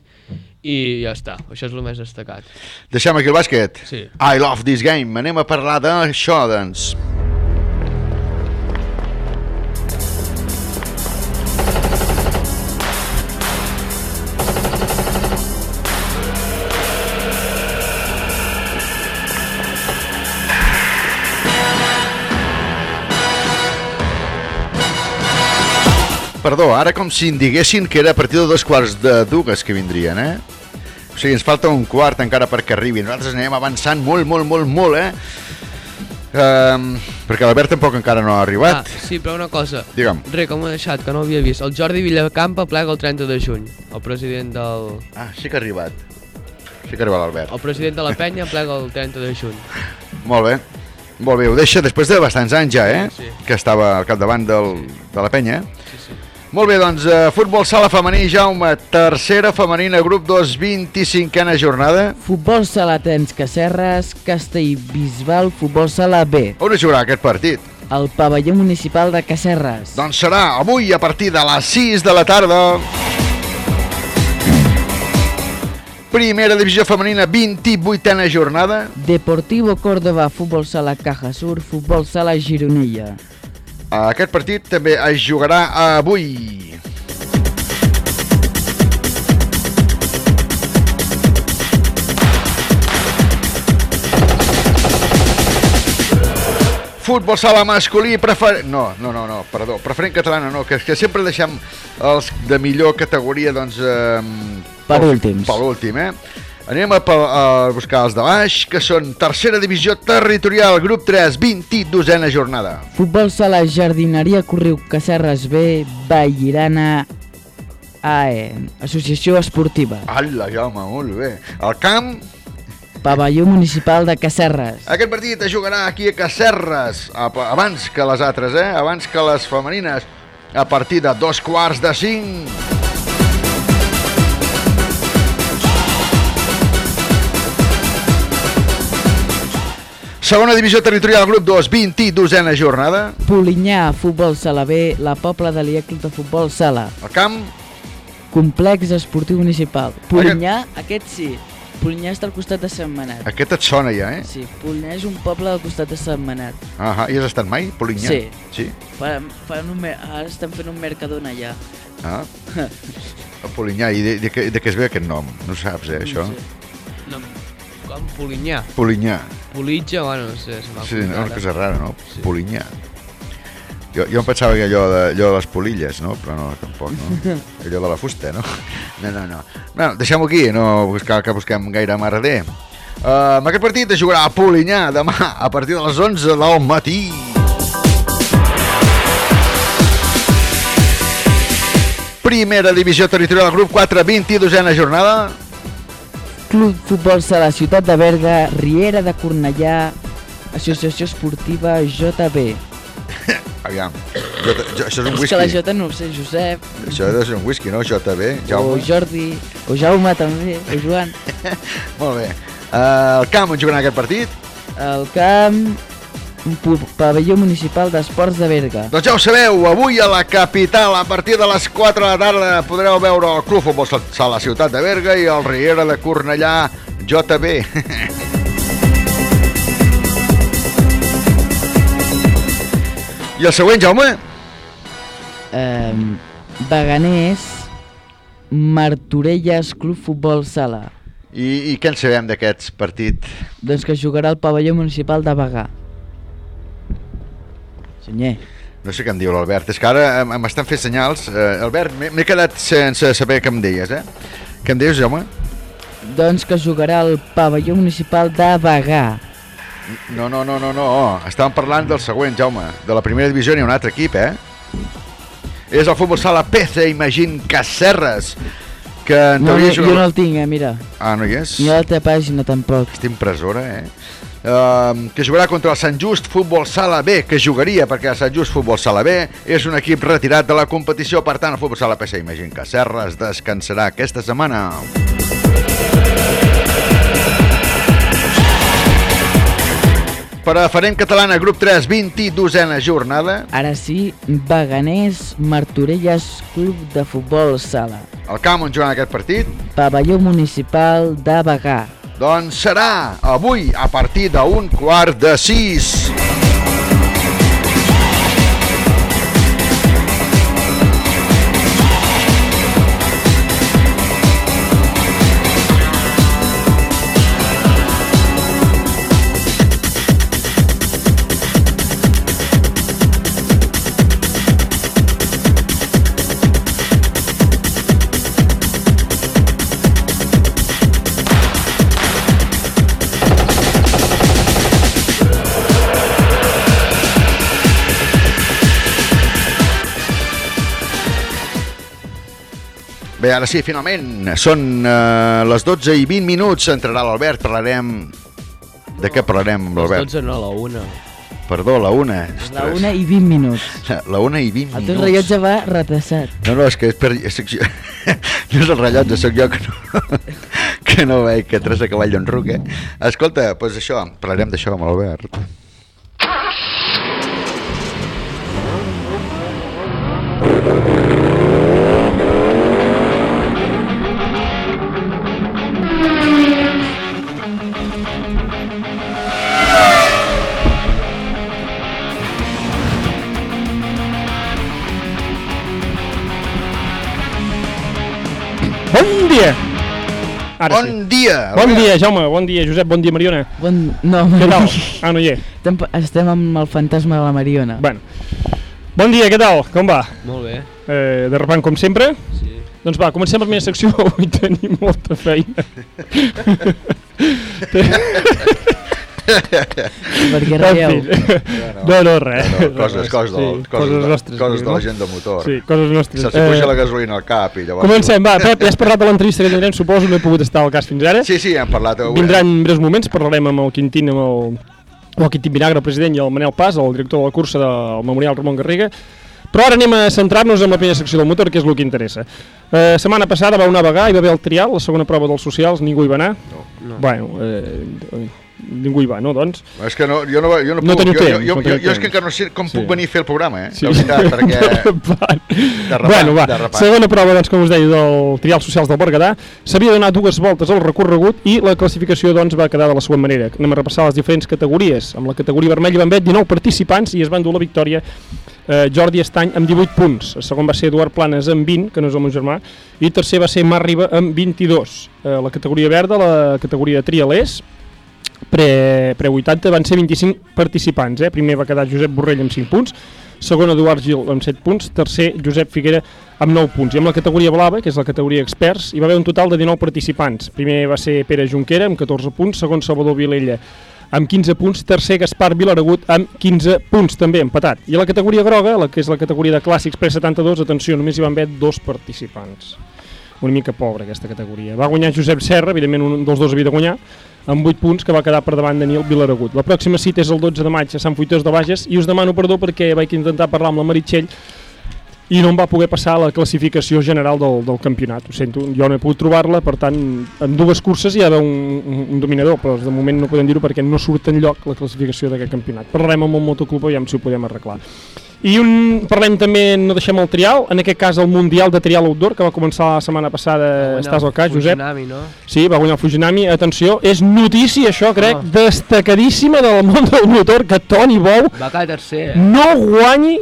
[SPEAKER 9] i ja està, això és el més destacat.
[SPEAKER 1] Deixem aquí el bàsquet?
[SPEAKER 9] Sí.
[SPEAKER 1] I love this game. Anem a parlar d'això, doncs. Perdó, ara com si diguessin que era a partir de dos quarts de dues que vindrien, eh? O sigui, ens falta un quart encara perquè arribin. Nosaltres anem avançant molt, molt, molt, molt, eh? Um, perquè l'Albert tampoc encara no ha
[SPEAKER 9] Ah,
[SPEAKER 1] arribat.
[SPEAKER 9] sí, però una cosa.
[SPEAKER 1] Digue'm.
[SPEAKER 9] Re, com ho he deixat, que no ho havia vist. El Jordi Villacampa plega el 30 de juny, el president del...
[SPEAKER 1] Ah, sí que ha arribat. Sí que ha arribat l'Albert.
[SPEAKER 9] El president de la penya plega el 30 de juny.
[SPEAKER 1] Molt bé. Molt bé, ho deixa després de bastants anys ja, eh?
[SPEAKER 9] Sí, sí.
[SPEAKER 1] Que estava al capdavant del, de la penya.
[SPEAKER 9] Sí, sí.
[SPEAKER 1] Molt bé, doncs, eh, futbol sala femení, Jaume, tercera femenina, grup 2, 25a jornada.
[SPEAKER 2] Futbol sala Tens Cacerres, Castellbisbal, futbol sala B.
[SPEAKER 1] On es jugarà aquest partit?
[SPEAKER 2] El pavelló municipal de Cacerres.
[SPEAKER 1] Doncs serà avui a partir de les 6 de la tarda. Primera divisió femenina, 28a jornada.
[SPEAKER 2] Deportivo Córdoba, futbol sala Caja Sur, futbol sala Gironella.
[SPEAKER 1] Aquest partit també es jugarà avui. Futbol sala masculí prefer... No, no, no, no, perdó, preferent catalana no, que, que sempre deixem els de millor categoria, doncs... Eh,
[SPEAKER 2] Per últims.
[SPEAKER 1] Per últim, eh? Anem a, a buscar els de baix, que són tercera divisió territorial, grup 3, 22a jornada.
[SPEAKER 2] Futbol sala Jardineria Corriu Cacerres B, Vallirana AE, Associació Esportiva.
[SPEAKER 1] Ala, Jaume, molt bé. El camp,
[SPEAKER 2] Pavelló Municipal de Cacerres.
[SPEAKER 1] aquest partit es jugarà aquí a Cacerres, abans que les altres, eh? Abans que les femenines, a partir de dos quarts de cinc. Segona divisió territorial, grup 2, 22a jornada.
[SPEAKER 2] Polinyà, Futbol Sala B, la Pobla de l'IA Club de Futbol Sala.
[SPEAKER 1] El camp,
[SPEAKER 2] Complex Esportiu Municipal. Polinyà, aquest sí. Polinyà està al costat de Sant Manat.
[SPEAKER 1] aquest et sona ja, eh?
[SPEAKER 2] Sí, Polinyà és un poble al costat de Sant Manat.
[SPEAKER 1] Ah, I has estat mai, Polinyà?
[SPEAKER 2] Sí.
[SPEAKER 1] Sí?
[SPEAKER 2] Fan, fan un, ara estan fent un mercadona allà.
[SPEAKER 1] Ah. El Polinyà, i de, de, de què es ve aquest nom? No saps, eh, això?
[SPEAKER 9] No, com Polinyà.
[SPEAKER 1] Polinyà.
[SPEAKER 9] Politja, bueno, no sé, se m'ha
[SPEAKER 1] Sí, una
[SPEAKER 9] ara.
[SPEAKER 1] cosa rara, no? Polinyà. Jo, jo em pensava que allò de, allò de les polilles, no? Però no, tampoc, no? Allò de la fusta, no? No, no, no. Bueno, deixem-ho aquí, no buscar que busquem gaire merder. Uh, aquest partit es jugarà a Polinyà demà a partir de les 11 del matí. Primera divisió territorial, grup 4, 22a jornada.
[SPEAKER 2] Club Futbol Sala Ciutat de Berga, Riera de Cornellà, Associació Esportiva JB.
[SPEAKER 1] Aviam, jo, jo, això és un
[SPEAKER 2] És que la
[SPEAKER 1] whisky.
[SPEAKER 2] J no ho sé, Josep,
[SPEAKER 1] Això ser un whisky, no? JB,
[SPEAKER 2] o
[SPEAKER 1] Jaume.
[SPEAKER 2] Jordi, o Jaume també, o Joan.
[SPEAKER 1] Molt bé. Uh, el camp on jugaran aquest partit?
[SPEAKER 2] El camp, pavelló municipal d'esports de Berga.
[SPEAKER 1] Doncs ja ho sabeu, avui a la capital, a partir de les 4 de la tarda, podreu veure el Club Futbol Sala Ciutat de Berga i el Riera de Cornellà JB. I el següent, Jaume?
[SPEAKER 2] Eh, Beganés, Martorelles Club Futbol Sala.
[SPEAKER 1] I, i què en sabem d'aquest partit?
[SPEAKER 2] Doncs que jugarà al pavelló municipal de Bagà. Senyor,
[SPEAKER 1] No sé què em diu l'Albert, és que ara m'estan fent senyals. Eh, Albert, m'he quedat sense saber què em deies, eh? Què em dius, home?
[SPEAKER 2] Doncs que jugarà al pavelló municipal de Bagà.
[SPEAKER 1] No, no, no, no, no. Estàvem parlant del següent, Jaume. De la primera divisió n'hi ha un altre equip, eh? És el futbol sala PC, imagín, Cacerres, que en
[SPEAKER 2] No, no,
[SPEAKER 1] teoria
[SPEAKER 2] jo no el tinc, eh, mira.
[SPEAKER 1] Ah, no hi és?
[SPEAKER 2] Ni a l'altra pàgina tampoc.
[SPEAKER 1] Aquesta impressora, eh? Uh, que jugarà contra el Sant Just Futbol Sala B, que jugaria perquè el Sant Just Futbol Sala B és un equip retirat de la competició, per tant el Futbol Sala PC Imagín que Serres descansarà aquesta setmana. Preferent catalana, grup 3, 22a jornada.
[SPEAKER 2] Ara sí, Baganès, Martorelles, Club de Futbol Sala.
[SPEAKER 1] El camp on jugant aquest partit
[SPEAKER 2] Pavelló municipal de Bagà.
[SPEAKER 1] Doncs serà avui a partir d'un quart de sis. Bé, ara sí, finalment, són eh, les 12 i 20 minuts, entrarà l'Albert, parlarem... De què parlarem amb
[SPEAKER 9] Les
[SPEAKER 1] l'Albert?
[SPEAKER 9] 12 no, la 1.
[SPEAKER 1] Perdó, la 1.
[SPEAKER 2] La 1 i 20 minuts.
[SPEAKER 1] La 1 i 20
[SPEAKER 2] El teu
[SPEAKER 1] minuts.
[SPEAKER 2] rellotge va retrasat.
[SPEAKER 1] No, no, és que és per... Soc jo. no és el rellotge, sóc jo que no, que no veig que tres a cavall d'en ruc, eh? Escolta, doncs això, parlarem d'això amb l'Albert.
[SPEAKER 11] Ara
[SPEAKER 1] bon
[SPEAKER 11] sí.
[SPEAKER 1] dia!
[SPEAKER 11] Bon dia, Jaume, bon dia, Josep, bon dia, Mariona.
[SPEAKER 2] Bon... No,
[SPEAKER 11] Què tal? Ah, no hi és.
[SPEAKER 2] Estem, estem amb el fantasma de la Mariona.
[SPEAKER 11] Bueno. Bon dia, què tal? Com va?
[SPEAKER 9] Molt bé.
[SPEAKER 11] Eh, de repant, com sempre?
[SPEAKER 9] Sí.
[SPEAKER 11] Doncs va, comencem la primera secció, avui tenim molta feina.
[SPEAKER 2] Perquè
[SPEAKER 11] En
[SPEAKER 2] reieu.
[SPEAKER 11] No, no, res.
[SPEAKER 1] No, no, coses, coses, del,
[SPEAKER 11] Sí,
[SPEAKER 1] coses, de,
[SPEAKER 11] nostres.
[SPEAKER 1] coses de la gent de motor.
[SPEAKER 11] Sí, coses nostres.
[SPEAKER 1] Se'ls puja
[SPEAKER 11] Eh,
[SPEAKER 1] la gasolina al cap i llavors...
[SPEAKER 11] Comencem, va, Pep, ja has parlat de l'entrevista que tindrem, suposo, no he pogut estar al cas fins ara.
[SPEAKER 1] Sí, sí, hem parlat avui.
[SPEAKER 11] Vindran en breus moments, parlarem amb el Quintín, amb el, amb el Quintín Vinagre, el president, i el Manel Paz, el director de la cursa del Memorial Ramon Garriga. Però ara anem a centrar-nos en la primera secció del motor, que és el que interessa. Eh, setmana passada va una vegada, hi va haver el trial, la segona prova dels socials, ningú hi va anar.
[SPEAKER 1] No.
[SPEAKER 9] no.
[SPEAKER 11] Bueno, eh, ningú hi va, no, doncs?
[SPEAKER 1] És que no, jo no, jo no,
[SPEAKER 11] No
[SPEAKER 1] puc, jo,
[SPEAKER 11] temps,
[SPEAKER 1] jo, jo, jo, és que encara no sé com
[SPEAKER 11] Sí.
[SPEAKER 1] puc venir a fer el programa, eh?
[SPEAKER 11] Sí.
[SPEAKER 1] De veritat, perquè... De
[SPEAKER 11] bueno, va,
[SPEAKER 1] de
[SPEAKER 11] segona prova, doncs, com us deia, del trial socials del Berguedà. S'havia donat dues voltes al recorregut i la classificació doncs, va quedar de la següent manera. Anem a repassar les diferents categories. Amb la categoria vermella van haver 19 participants i es van dur la victòria eh, Jordi Estany amb 18 punts. El segon va ser Eduard Planes amb 20, que no és el meu germà, i tercer va ser Marc Riba amb 22. Eh, la categoria verda, la categoria de trialers, pre, pre 80 van ser 25 participants. Eh? Primer va quedar Josep Borrell amb 5 punts, segon Eduard Gil amb 7 punts, tercer Josep Figuera amb 9 punts. I amb la categoria blava, que és la categoria experts, hi va haver un total de 19 participants. Primer va ser Pere Junquera amb 14 punts, segon Salvador Vilella amb 15 punts, tercer Gaspar Vilaragut amb 15 punts també empatat. I a la categoria groga, la que és la categoria de clàssics pre-72, atenció, només hi van haver dos participants. Una mica pobra aquesta categoria. Va guanyar Josep Serra, evidentment un dels dos havia de guanyar, amb 8 punts que va quedar per davant Daniel Vilaragut. La pròxima cita és el 12 de maig a Sant Fuitós de Bages i us demano perdó perquè vaig intentar parlar amb la Meritxell i no em va poder passar la classificació general del, del campionat. Ho sento, jo no he pogut trobar-la, per tant, en dues curses hi ha d'haver un, un, dominador, però de moment no podem dir-ho perquè no surt en lloc la classificació d'aquest campionat. Parlarem amb el motoclub i si ho podem arreglar. I un, parlem també, no deixem el trial, en aquest cas el Mundial de Trial Outdoor, que va començar la setmana passada, estàs al cas, Josep?
[SPEAKER 9] Fujinami, no?
[SPEAKER 11] Sí, va guanyar el Fujinami. Atenció, és notícia, això, crec,
[SPEAKER 9] Oh.
[SPEAKER 11] destacadíssima del món del motor, que Toni Bou
[SPEAKER 9] Va quedar tercer, eh?
[SPEAKER 11] no guanyi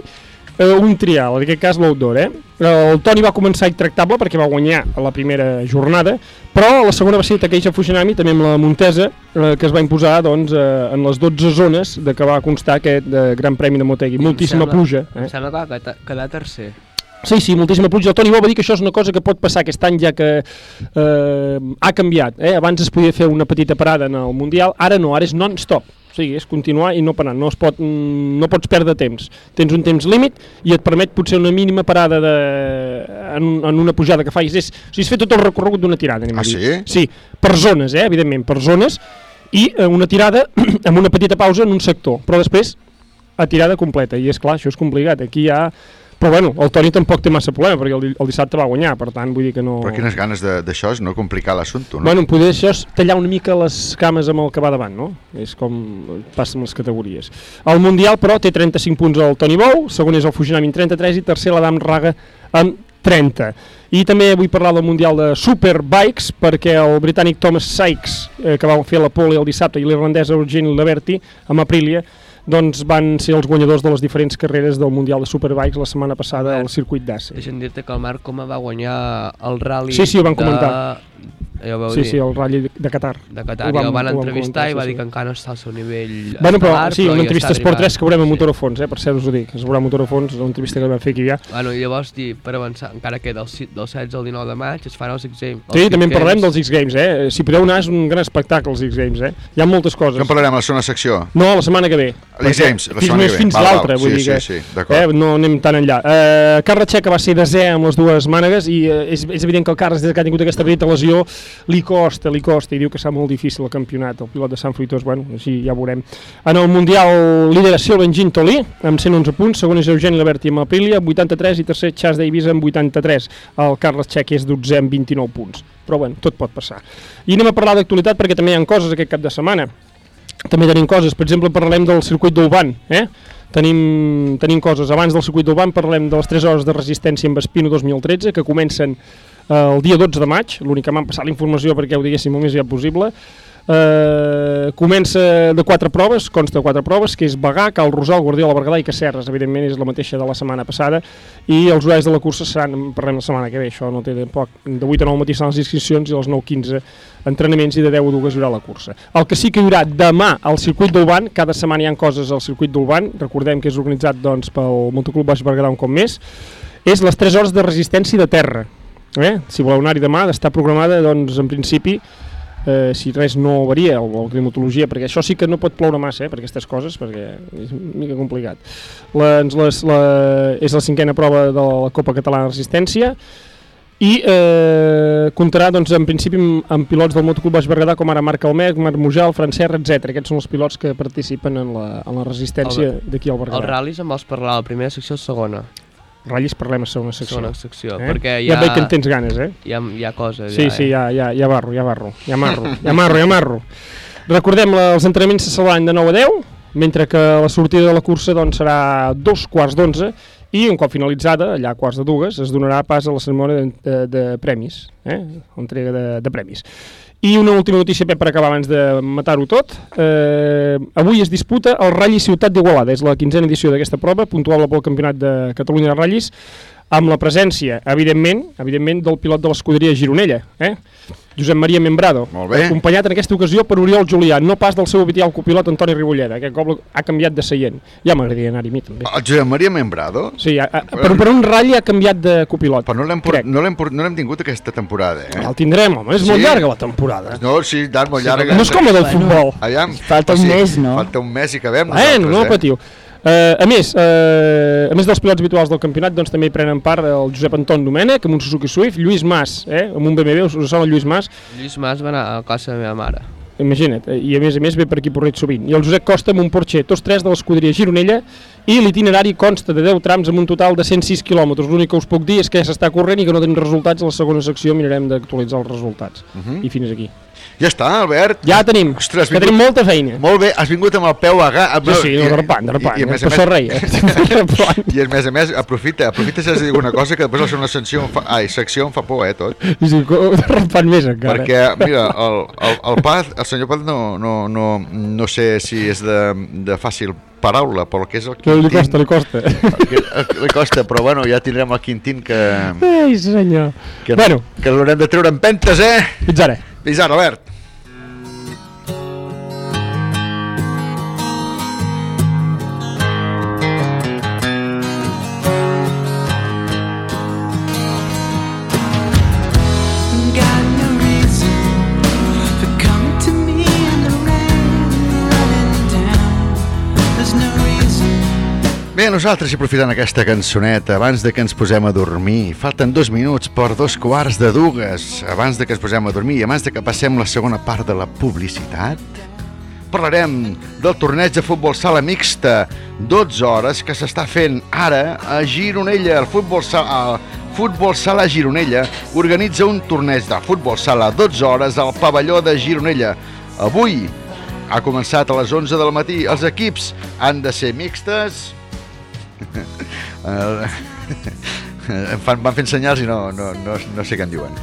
[SPEAKER 11] eh, un trial, en aquest cas l'outdoor, eh? El Toni va començar intractable perquè va guanyar a la primera jornada, però la segona va ser Takeixa Fujinami, també amb la Montesa, eh, que es va imposar doncs, eh, en les 12 zones de que va constar aquest eh, Gran Premi de Motegi. Moltíssima
[SPEAKER 9] Em sembla-
[SPEAKER 11] pluja.
[SPEAKER 9] Em
[SPEAKER 11] Eh?
[SPEAKER 9] sembla que va quedar- tercer.
[SPEAKER 11] Sí, sí, moltíssima pluja. El Toni Bou va dir que això és una cosa que pot passar aquest any ja que eh, ha canviat. Eh? Abans es podia fer una petita parada en el Mundial, ara no, ara és non-stop. Sigui, és continuar i no parar, no, es pot, mm, no pots perdre temps. Tens un temps límit i et permet potser una mínima parada de, en, en una pujada que facis. És, o sigui, és fer tot el recorregut d'una tirada. anem a
[SPEAKER 1] Ah,
[SPEAKER 11] dir.
[SPEAKER 1] sí?
[SPEAKER 11] Sí, per zones, eh? evidentment, per zones, i eh, una tirada amb una petita pausa en un sector, però després a tirada completa, i és clar, això és complicat, aquí hi ha... Però bueno, el Toni tampoc té massa problema, perquè el, el dissabte va guanyar, per tant, vull dir que no...
[SPEAKER 1] Però quines ganes de- d'això és no complicar l'assumpte, no?
[SPEAKER 11] Bueno, poder això és tallar una mica les cames amb el que va davant, no? És com passa amb les categories. El Mundial, però, té 35 punts el Toni Bou, segon és el Fujinami amb 33 i tercer l'Adam Raga amb 30. I també vull parlar del Mundial de Superbikes, perquè el britànic Thomas Sykes, eh, que va fer la pole el dissabte, i l'irlandès Eugene Laverty, amb Aprilia, doncs van ser els guanyadors de les diferents carreres del Mundial de Superbikes la setmana passada al circuit d'Asse.
[SPEAKER 9] Deixa'm dir-te que el Marc Coma va guanyar el rally
[SPEAKER 11] Sí, sí, ho van
[SPEAKER 9] de...
[SPEAKER 11] comentar.
[SPEAKER 9] Ja ho
[SPEAKER 11] Sí,
[SPEAKER 9] dir.
[SPEAKER 11] sí, el Rally de- Qatar.
[SPEAKER 9] De Qatar,
[SPEAKER 11] Ho
[SPEAKER 9] el van
[SPEAKER 11] ho vam
[SPEAKER 9] entrevistar
[SPEAKER 11] comentar,
[SPEAKER 9] i va
[SPEAKER 11] sí,
[SPEAKER 9] dir
[SPEAKER 11] sí.
[SPEAKER 9] que encara no està al seu nivell
[SPEAKER 11] Bueno, però
[SPEAKER 9] estel·lar,
[SPEAKER 11] sí,
[SPEAKER 9] però
[SPEAKER 11] una
[SPEAKER 9] ja
[SPEAKER 11] entrevista Esport 3
[SPEAKER 9] arribant.
[SPEAKER 11] que veurem a Motor a fons, eh? per cert us ho dic, es veurà a Motor a fons, una entrevista que vam fer aquí ja.
[SPEAKER 9] Bueno, i llavors, dir, per avançar, encara que del, del 16 al 19 de maig es faran els X-Games.
[SPEAKER 11] Sí, també en parlem dels X-Games, eh? Si podeu anar, és un gran espectacle, els X-Games, eh? Hi ha moltes coses.
[SPEAKER 1] Que en parlarem a la segona secció?
[SPEAKER 11] No, la setmana que ve.
[SPEAKER 1] Els Games, la
[SPEAKER 11] Fins
[SPEAKER 1] setmana
[SPEAKER 11] més
[SPEAKER 1] que ve.
[SPEAKER 11] fins l'altra, vull
[SPEAKER 1] Sí,
[SPEAKER 11] dir
[SPEAKER 1] sí,
[SPEAKER 11] que...
[SPEAKER 1] sí, d'acord.
[SPEAKER 11] eh, no anem tan enllà. Eh, Carles Checa va ser desè amb les dues mànegues i eh, és, és evident que el Carles, des que ha tingut aquesta petita lesió, li costa, li costa, i diu que serà molt difícil el campionat. El pilot de Sant Fruitós, bueno, així ja veurem. En el Mundial lidera Silvan Gintolí, amb 111 punts, segon és Eugeni Laberti amb Aprilia, amb 83, i tercer Chas Davis amb 83. El Carles Checa és 12 amb 29 punts. Però bueno, tot pot passar. I anem a parlar d'actualitat perquè també hi ha coses aquest cap de setmana també tenim coses, per exemple parlem del circuit d'Ulban, eh? tenim, tenim coses, abans del circuit d'Ulban parlem de les 3 hores de resistència amb Espino 2013 que comencen eh, el dia 12 de maig, l'únic que m'han passat la informació perquè ho diguéssim el més aviat possible eh, comença de quatre proves, consta de quatre proves, que és Bagà, Cal Rosal, Guardiola, Berguedà i Cacerres, evidentment és la mateixa de la setmana passada, i els horaris de la cursa seran, parlem la setmana que ve, això no té de poc, de 8 a 9 al matí seran les inscripcions i les 9.15 entrenaments i de 10 a 2 hi la cursa. El que sí que hi haurà demà al circuit d'Ulban, cada setmana hi ha coses al circuit d'Ulban, recordem que és organitzat doncs, pel Motoclub Baix Berguedà un cop més, és les 3 hores de resistència de terra. Eh? Si voleu anar-hi demà, està programada, doncs, en principi, eh, si res no varia, o, o climatologia, perquè això sí que no pot ploure massa eh, per aquestes coses, perquè és una mica complicat. La, les, la, és la cinquena prova de la Copa Catalana de Resistència, i eh, comptarà doncs, en principi amb, amb pilots del Motoclub Baix Berguedà com ara Marc Almet, Marc Mujal, Fran Serra, etc. Aquests són els pilots que participen en la, en la resistència d'aquí al
[SPEAKER 9] Els
[SPEAKER 11] Berguedà.
[SPEAKER 9] ral·lis en vols parlar, la primera secció o segona?
[SPEAKER 11] Ratllis parlem a segona secció.
[SPEAKER 9] Segona secció,
[SPEAKER 11] Eh?
[SPEAKER 9] perquè
[SPEAKER 11] Ja
[SPEAKER 9] ha...
[SPEAKER 11] veig que en tens ganes, eh?
[SPEAKER 9] Hi ha, hi ha coses,
[SPEAKER 11] Sí,
[SPEAKER 9] ja,
[SPEAKER 11] sí,
[SPEAKER 9] eh?
[SPEAKER 11] ja, ja, ja barro, ja barro, ja marro, ja marro, ja marro. Recordem, la- els entrenaments se celebraran de 9 a 10, mentre que la sortida de la cursa doncs, serà dos quarts d'onze i un cop finalitzada, allà a quarts de dues, es donarà pas a la cerimònia de, de, de premis, eh? entrega de, de premis. I una última notícia, Pep, per acabar abans de matar-ho tot. Eh, avui es disputa el Rally Ciutat d'Igualada. És la quinzena edició d'aquesta prova, puntuable pel Campionat de Catalunya de Ratllis, amb la presència, evidentment, evidentment del pilot de l'escuderia Gironella, eh? Josep Maria Membrado, acompanyat en aquesta ocasió per Oriol Julià, no pas del seu habitual copilot Antoni Ribolleda, aquest cop ha canviat de seient. Ja m'agradaria anar-hi a mi també.
[SPEAKER 1] El Josep Maria Membrado?
[SPEAKER 11] Sí, a, a, per, per un ratll ha canviat de copilot.
[SPEAKER 1] Però no l'hem por- no no l'hem tingut aquesta temporada, eh?
[SPEAKER 11] Ja el tindrem, home, és molt llarga la temporada.
[SPEAKER 1] No, sí, tant, molt
[SPEAKER 11] Sí,
[SPEAKER 1] llarga.
[SPEAKER 11] no és com la del futbol.
[SPEAKER 1] Aviam,
[SPEAKER 11] Falta un mes, no?
[SPEAKER 1] Falta un mes i acabem
[SPEAKER 11] Bueno, no
[SPEAKER 1] nosaltres,
[SPEAKER 11] patiu. Uh, a més, uh, a més dels pilots habituals del campionat, doncs també hi prenen part el Josep Anton Domènech amb un Suzuki Swift, Lluís Mas, eh, amb un BMW, us, us sona Lluís Mas?
[SPEAKER 9] Lluís Mas va anar a casa de la meva mare.
[SPEAKER 11] Imagina't, eh, i a més a més ve per aquí Porret sovint. I el Josep Costa amb un Porsche, tots tres de l'escuderia Gironella, i l'itinerari consta de 10 trams amb un total de 106 quilòmetres. L'únic que us puc dir és que ja s'està corrent i que no tenim resultats. A la segona secció mirarem d'actualitzar els resultats.
[SPEAKER 1] Mhm.
[SPEAKER 11] I fins aquí.
[SPEAKER 1] Ja està, Albert.
[SPEAKER 11] Ja tenim,
[SPEAKER 1] Ostres,
[SPEAKER 11] que tenim molta feina.
[SPEAKER 1] Molt bé, has vingut amb el peu a ga...
[SPEAKER 11] Sí, sí, no, derrapant, derrapant,
[SPEAKER 1] I, i, a més
[SPEAKER 11] per això rei, eh?
[SPEAKER 1] I a més a més, aprofita, aprofita si has de dir alguna cosa que després la segona secció em fa, ai, secció em fa por, eh, tot.
[SPEAKER 11] I sí, derrapant més encara.
[SPEAKER 1] Perquè, mira, el, el, el Paz, el senyor Paz no, no, no, no sé si és de, de fàcil paraula, però que és el
[SPEAKER 11] Que li
[SPEAKER 1] Quintín...
[SPEAKER 11] costa, li costa.
[SPEAKER 1] Que, li costa, però bueno, ja tindrem el Quintín que...
[SPEAKER 11] Ai, senyor.
[SPEAKER 1] Que,
[SPEAKER 11] Bueno.
[SPEAKER 1] que l'haurem de treure en pentes, eh?
[SPEAKER 11] Fins ara.
[SPEAKER 1] Fins ara, Albert. Bé, nosaltres, aprofitant aquesta cançoneta, abans de que ens posem a dormir, falten dos minuts per dos quarts de dues, abans de que ens posem a dormir i abans de que passem la segona part de la publicitat, parlarem del torneig de futbol sala mixta, 12 hores, que s'està fent ara a Gironella. El futbol sala, el futbol sala Gironella organitza un torneig de futbol sala 12 hores al pavelló de Gironella. Avui ha començat a les 11 del matí. Els equips han de ser mixtes, fan, van fent senyals i no, no, no, no sé què en diuen.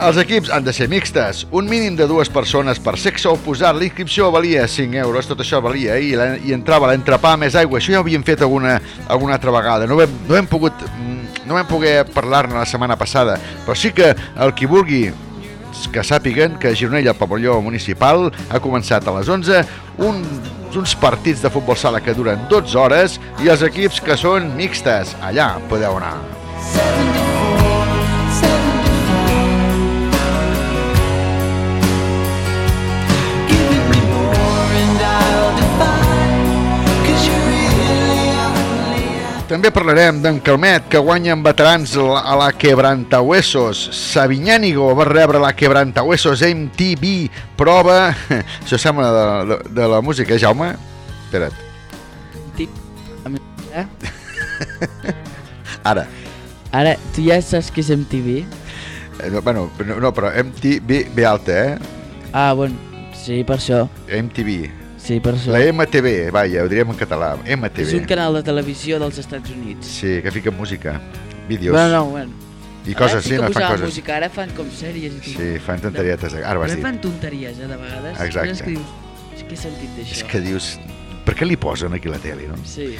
[SPEAKER 1] Els equips han de ser mixtes, un mínim de dues persones per sexe oposat. La inscripció valia 5 euros, tot això valia, i, la, i entrava l'entrepà més aigua. Això ja ho havíem fet alguna, alguna altra vegada. No vam, no hem pogut, mm, no vam poder parlar-ne la setmana passada, però sí que el qui vulgui que sàpiguen que a Gironella, pavelló municipal, ha començat a les 11 un, uns partits de futbol sala que duren 12 hores i els equips que són mixtes. Allà podeu anar.
[SPEAKER 12] 70.
[SPEAKER 1] També parlarem d'en Calmet, que guanya en veterans a la Quebrantahuesos. Sabinyànigo va rebre la Quebrantahuesos MTV prova... Això sembla de, de, de la música, Jaume? Espera't.
[SPEAKER 2] Tip. Eh?
[SPEAKER 1] Ara.
[SPEAKER 2] Ara, tu ja saps què és MTV?
[SPEAKER 1] Eh, no, bueno, no, no, però MTV ve alta, eh?
[SPEAKER 2] Ah, bueno, sí, per això.
[SPEAKER 1] MTV.
[SPEAKER 2] Sí, per això.
[SPEAKER 1] La MTV, vaja, ho diríem en català. MTV.
[SPEAKER 2] És un canal de televisió dels Estats Units.
[SPEAKER 1] Sí, que fica música, vídeos.
[SPEAKER 2] Bueno, no, bueno.
[SPEAKER 1] I coses,
[SPEAKER 2] Ara
[SPEAKER 1] sí, no, fan coses.
[SPEAKER 2] música, ara fan com sèries i tot.
[SPEAKER 1] Sí, fan tonterietes. Ara vas
[SPEAKER 2] Ara
[SPEAKER 1] dir.
[SPEAKER 2] fan tonteries, eh, de vegades.
[SPEAKER 1] Exacte.
[SPEAKER 2] És que dius, és que he sentit d'això.
[SPEAKER 1] És que dius, què li posen aquí la tele, no?
[SPEAKER 2] Sí.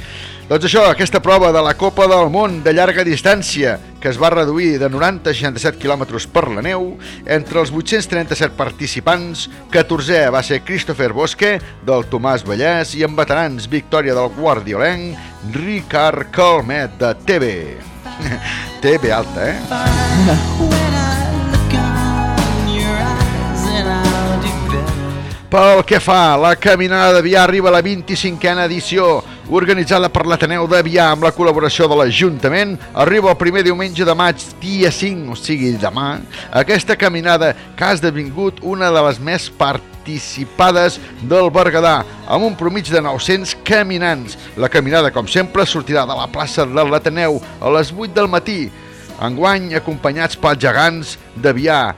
[SPEAKER 1] Doncs això, aquesta prova de la Copa del Món de llarga distància, que es va reduir de 90 a 67 quilòmetres per la neu, entre els 837 participants, 14è va ser Christopher Bosque, del Tomàs Vallès, i en veterans, victòria del guardiolenc, Ricard Calmet, de TV. TV alta, eh? Pel que fa, la Caminada d'Avià arriba a la 25a edició, organitzada per l'Ateneu d'Avià amb la col·laboració de l'Ajuntament, arriba el primer diumenge de maig, dia 5, o sigui, demà, aquesta caminada que ha esdevingut una de les més participades del Berguedà, amb un promig de 900 caminants. La caminada, com sempre, sortirà de la plaça de l'Ateneu a les 8 del matí, enguany acompanyats pels gegants d'Avià,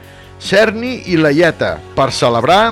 [SPEAKER 1] Cerni i Laieta, per celebrar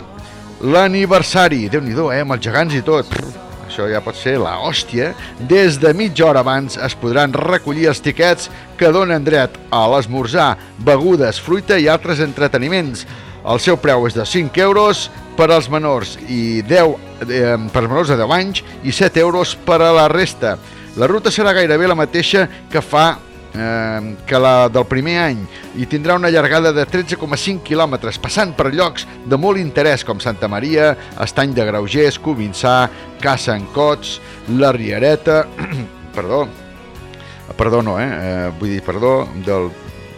[SPEAKER 1] l'aniversari. déu nhi eh, amb els gegants i tot. Prr, això ja pot ser la hòstia. Des de mitja hora abans es podran recollir els tiquets que donen dret a l'esmorzar, begudes, fruita i altres entreteniments. El seu preu és de 5 euros per als menors i 10 eh, per als menors de 10 anys i 7 euros per a la resta. La ruta serà gairebé la mateixa que fa eh, que la del primer any i tindrà una llargada de 13,5 quilòmetres, passant per llocs de molt interès com Santa Maria, Estany de Graugers, Covinçà, Casa en Cots, La Riereta... perdó, perdó no, eh? eh vull dir, perdó del,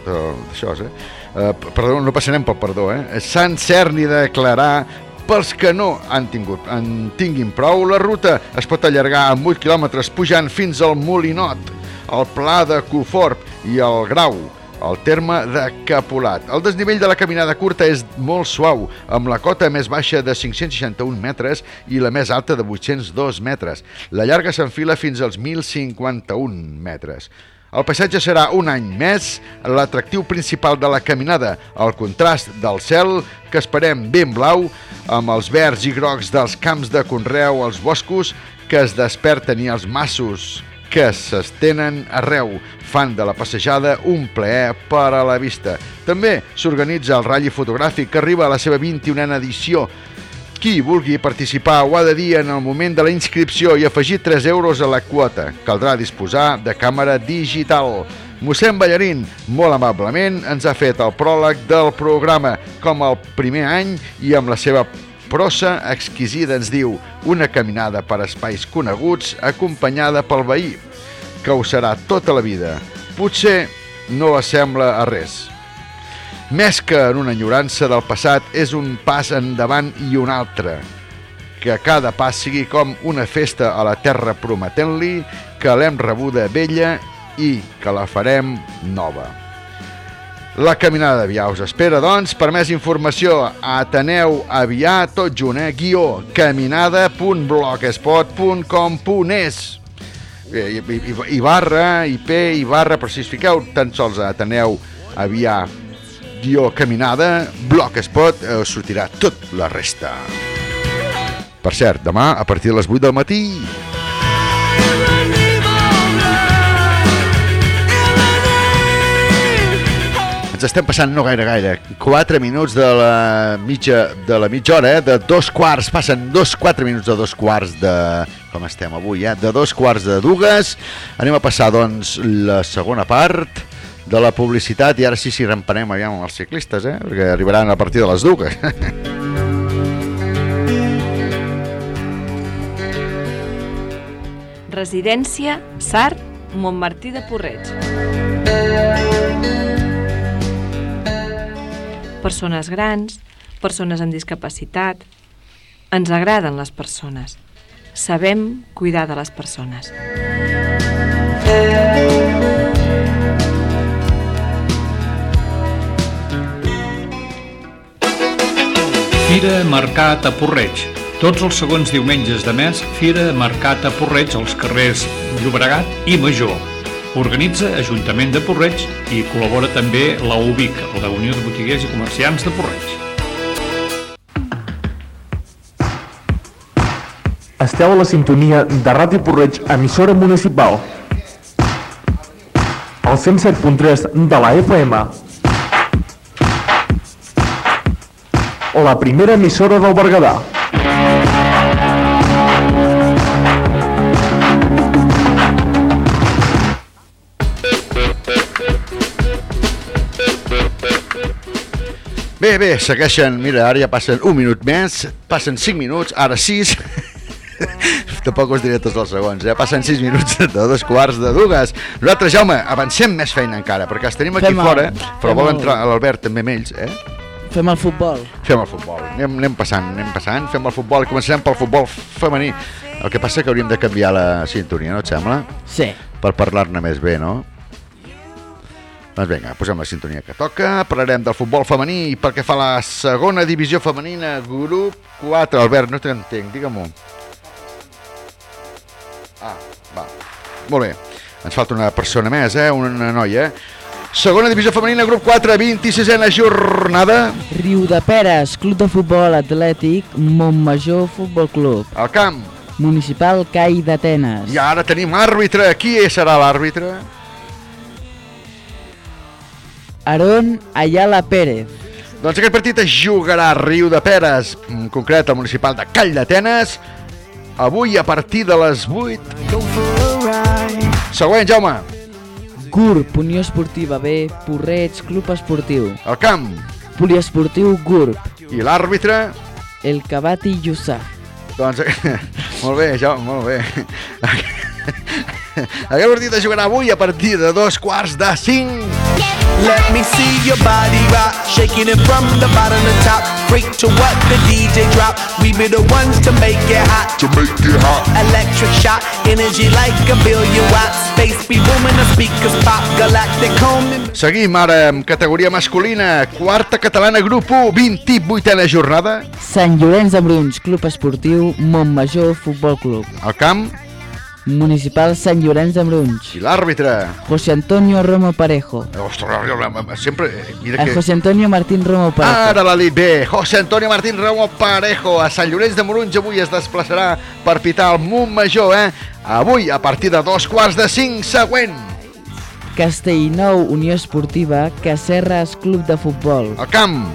[SPEAKER 1] d'això, eh? eh? Perdó, no passarem pel perdó, eh? Sant Cerni de declarar pels que no han tingut, en tinguin prou, la ruta es pot allargar amb 8 quilòmetres pujant fins al Molinot, el Pla de Cuforp i el Grau, el terme de Capolat. El desnivell de la caminada curta és molt suau, amb la cota més baixa de 561 metres i la més alta de 802 metres. La llarga s'enfila fins als 1.051 metres. El paisatge serà un any més l'atractiu principal de la caminada, el contrast del cel, que esperem ben blau, amb els verds i grocs dels camps de conreu, els boscos que es desperten i els massos que s'estenen arreu, fan de la passejada un plaer per a la vista. També s'organitza el Rally Fotogràfic, que arriba a la seva 21a edició, Qui vulgui participar ho ha de dir en el moment de la inscripció i afegir 3 euros a la quota. Caldrà disposar de càmera digital. Mossèn Ballarín, molt amablement, ens ha fet el pròleg del programa, com el primer any i amb la seva prosa exquisida ens diu una caminada per espais coneguts acompanyada pel veí, que ho serà tota la vida. Potser no assembla a res. Més que en una enyorança del passat, és un pas endavant i un altre. Que cada pas sigui com una festa a la terra prometent-li que l'hem rebuda vella i que la farem nova. La Caminada d'Avià us espera, doncs, per més informació Ateneu Avià, tot junt, eh? guió caminada.blogspot.com.es i, i, i, i barra, IP, i barra, però si us fiqueu tan sols a Ateneu Avià guió caminada, blogspot, eh, us sortirà tot la resta. Per cert, demà, a partir de les 8 del matí, ens estem passant no gaire gaire 4 minuts de la mitja de la mitja hora, eh? de dos quarts passen dos, 4 minuts de dos quarts de com estem avui, eh? de dos quarts de dues anem a passar doncs la segona part de la publicitat i ara sí si remparem aviam amb els ciclistes eh? perquè arribaran a partir de les dues
[SPEAKER 13] Residència Sart, Montmartí de Porreig. Persones grans, persones amb discapacitat. Ens agraden les persones. Sabem cuidar de les persones.
[SPEAKER 4] Fira Mercat a Porreig. Tots els segons diumenges de mes, Fira Mercat a Porreig als carrers Llobregat i Major. Organitza Ajuntament de Porreig i col·labora també la UBIC, la Unió de Botiguers i Comerciants de Porreig.
[SPEAKER 14] Esteu a la sintonia de Ràdio Porreig, emissora municipal. El 107.3 de la FM. La primera emissora del Berguedà.
[SPEAKER 1] Bé, bé, segueixen, mira, ara ja passen un minut més, passen 5 minuts, ara 6, tampoc us diré tots els segons, ja passen 6 minuts de dos quarts de dues. Nosaltres, Jaume, avancem més feina encara, perquè els tenim aquí
[SPEAKER 2] Fem el-
[SPEAKER 1] fora, però
[SPEAKER 2] fem
[SPEAKER 1] vol
[SPEAKER 2] el-
[SPEAKER 1] entrar l'Albert també amb ells, eh?
[SPEAKER 2] Fem el futbol.
[SPEAKER 1] Fem el futbol, anem, anem passant, anem passant, fem el futbol, començarem pel futbol femení. El que passa que hauríem de canviar la sintonia, no et sembla?
[SPEAKER 2] Sí.
[SPEAKER 1] Per parlar-ne més bé, no? Doncs vinga, posem la sintonia que toca, parlarem del futbol femení pel que fa a la segona divisió femenina, grup 4. Albert, no t'entenc, digue-m'ho. Ah, va. Molt bé. Ens falta una persona més, eh? Una noia, eh? Segona divisió femenina, grup 4, 26a jornada.
[SPEAKER 2] Riu de Peres, Club de Futbol Atlètic, Montmajor Futbol Club.
[SPEAKER 1] Al camp.
[SPEAKER 2] Municipal CAI d'Atenes.
[SPEAKER 1] I ara tenim àrbitre. Qui serà l'àrbitre?
[SPEAKER 2] Aron Ayala Pérez.
[SPEAKER 1] Doncs aquest partit es jugarà a Riu de Peres, en concret al municipal de Call d'Atenes, avui a partir de les 8. Següent, Jaume.
[SPEAKER 2] GURB, Unió Esportiva B, Porreig, Club Esportiu.
[SPEAKER 1] El camp.
[SPEAKER 2] Poliesportiu GURB.
[SPEAKER 1] I l'àrbitre?
[SPEAKER 2] El Cabati Youssef.
[SPEAKER 1] Doncs, molt bé, Jaume, molt bé. Aquest partit es jugarà avui a partir de dos quarts de cinc.
[SPEAKER 12] Let me see your body rock, shaking it from the bottom to top. Freak to what the DJ drop. We be the ones to make it hot. To make it hot. Electric shock, energy like a billion watts. Space be booming, the speakers pop. Galactic home.
[SPEAKER 1] Seguim ara amb categoria masculina, quarta catalana, grup 1, 28a jornada.
[SPEAKER 2] Sant Llorenç de Bruns, Club Esportiu, Montmajor Futbol Club.
[SPEAKER 1] El camp.
[SPEAKER 2] Municipal Sant Llorenç de Bruns.
[SPEAKER 1] I l'àrbitre?
[SPEAKER 2] José Antonio Romo Parejo.
[SPEAKER 1] Ostres, sempre... eh, Mira
[SPEAKER 2] El
[SPEAKER 1] que...
[SPEAKER 2] José Antonio Martín Romo Parejo.
[SPEAKER 1] Ara l'ha dit bé. José Antonio Martín Ramo Parejo a Sant Llorenç de Morunys avui es desplaçarà per pitar el Montmajor, eh? Avui, a partir de dos quarts de cinc, següent.
[SPEAKER 2] Castellnou, Unió Esportiva, Cacerres, Club de Futbol.
[SPEAKER 1] El camp.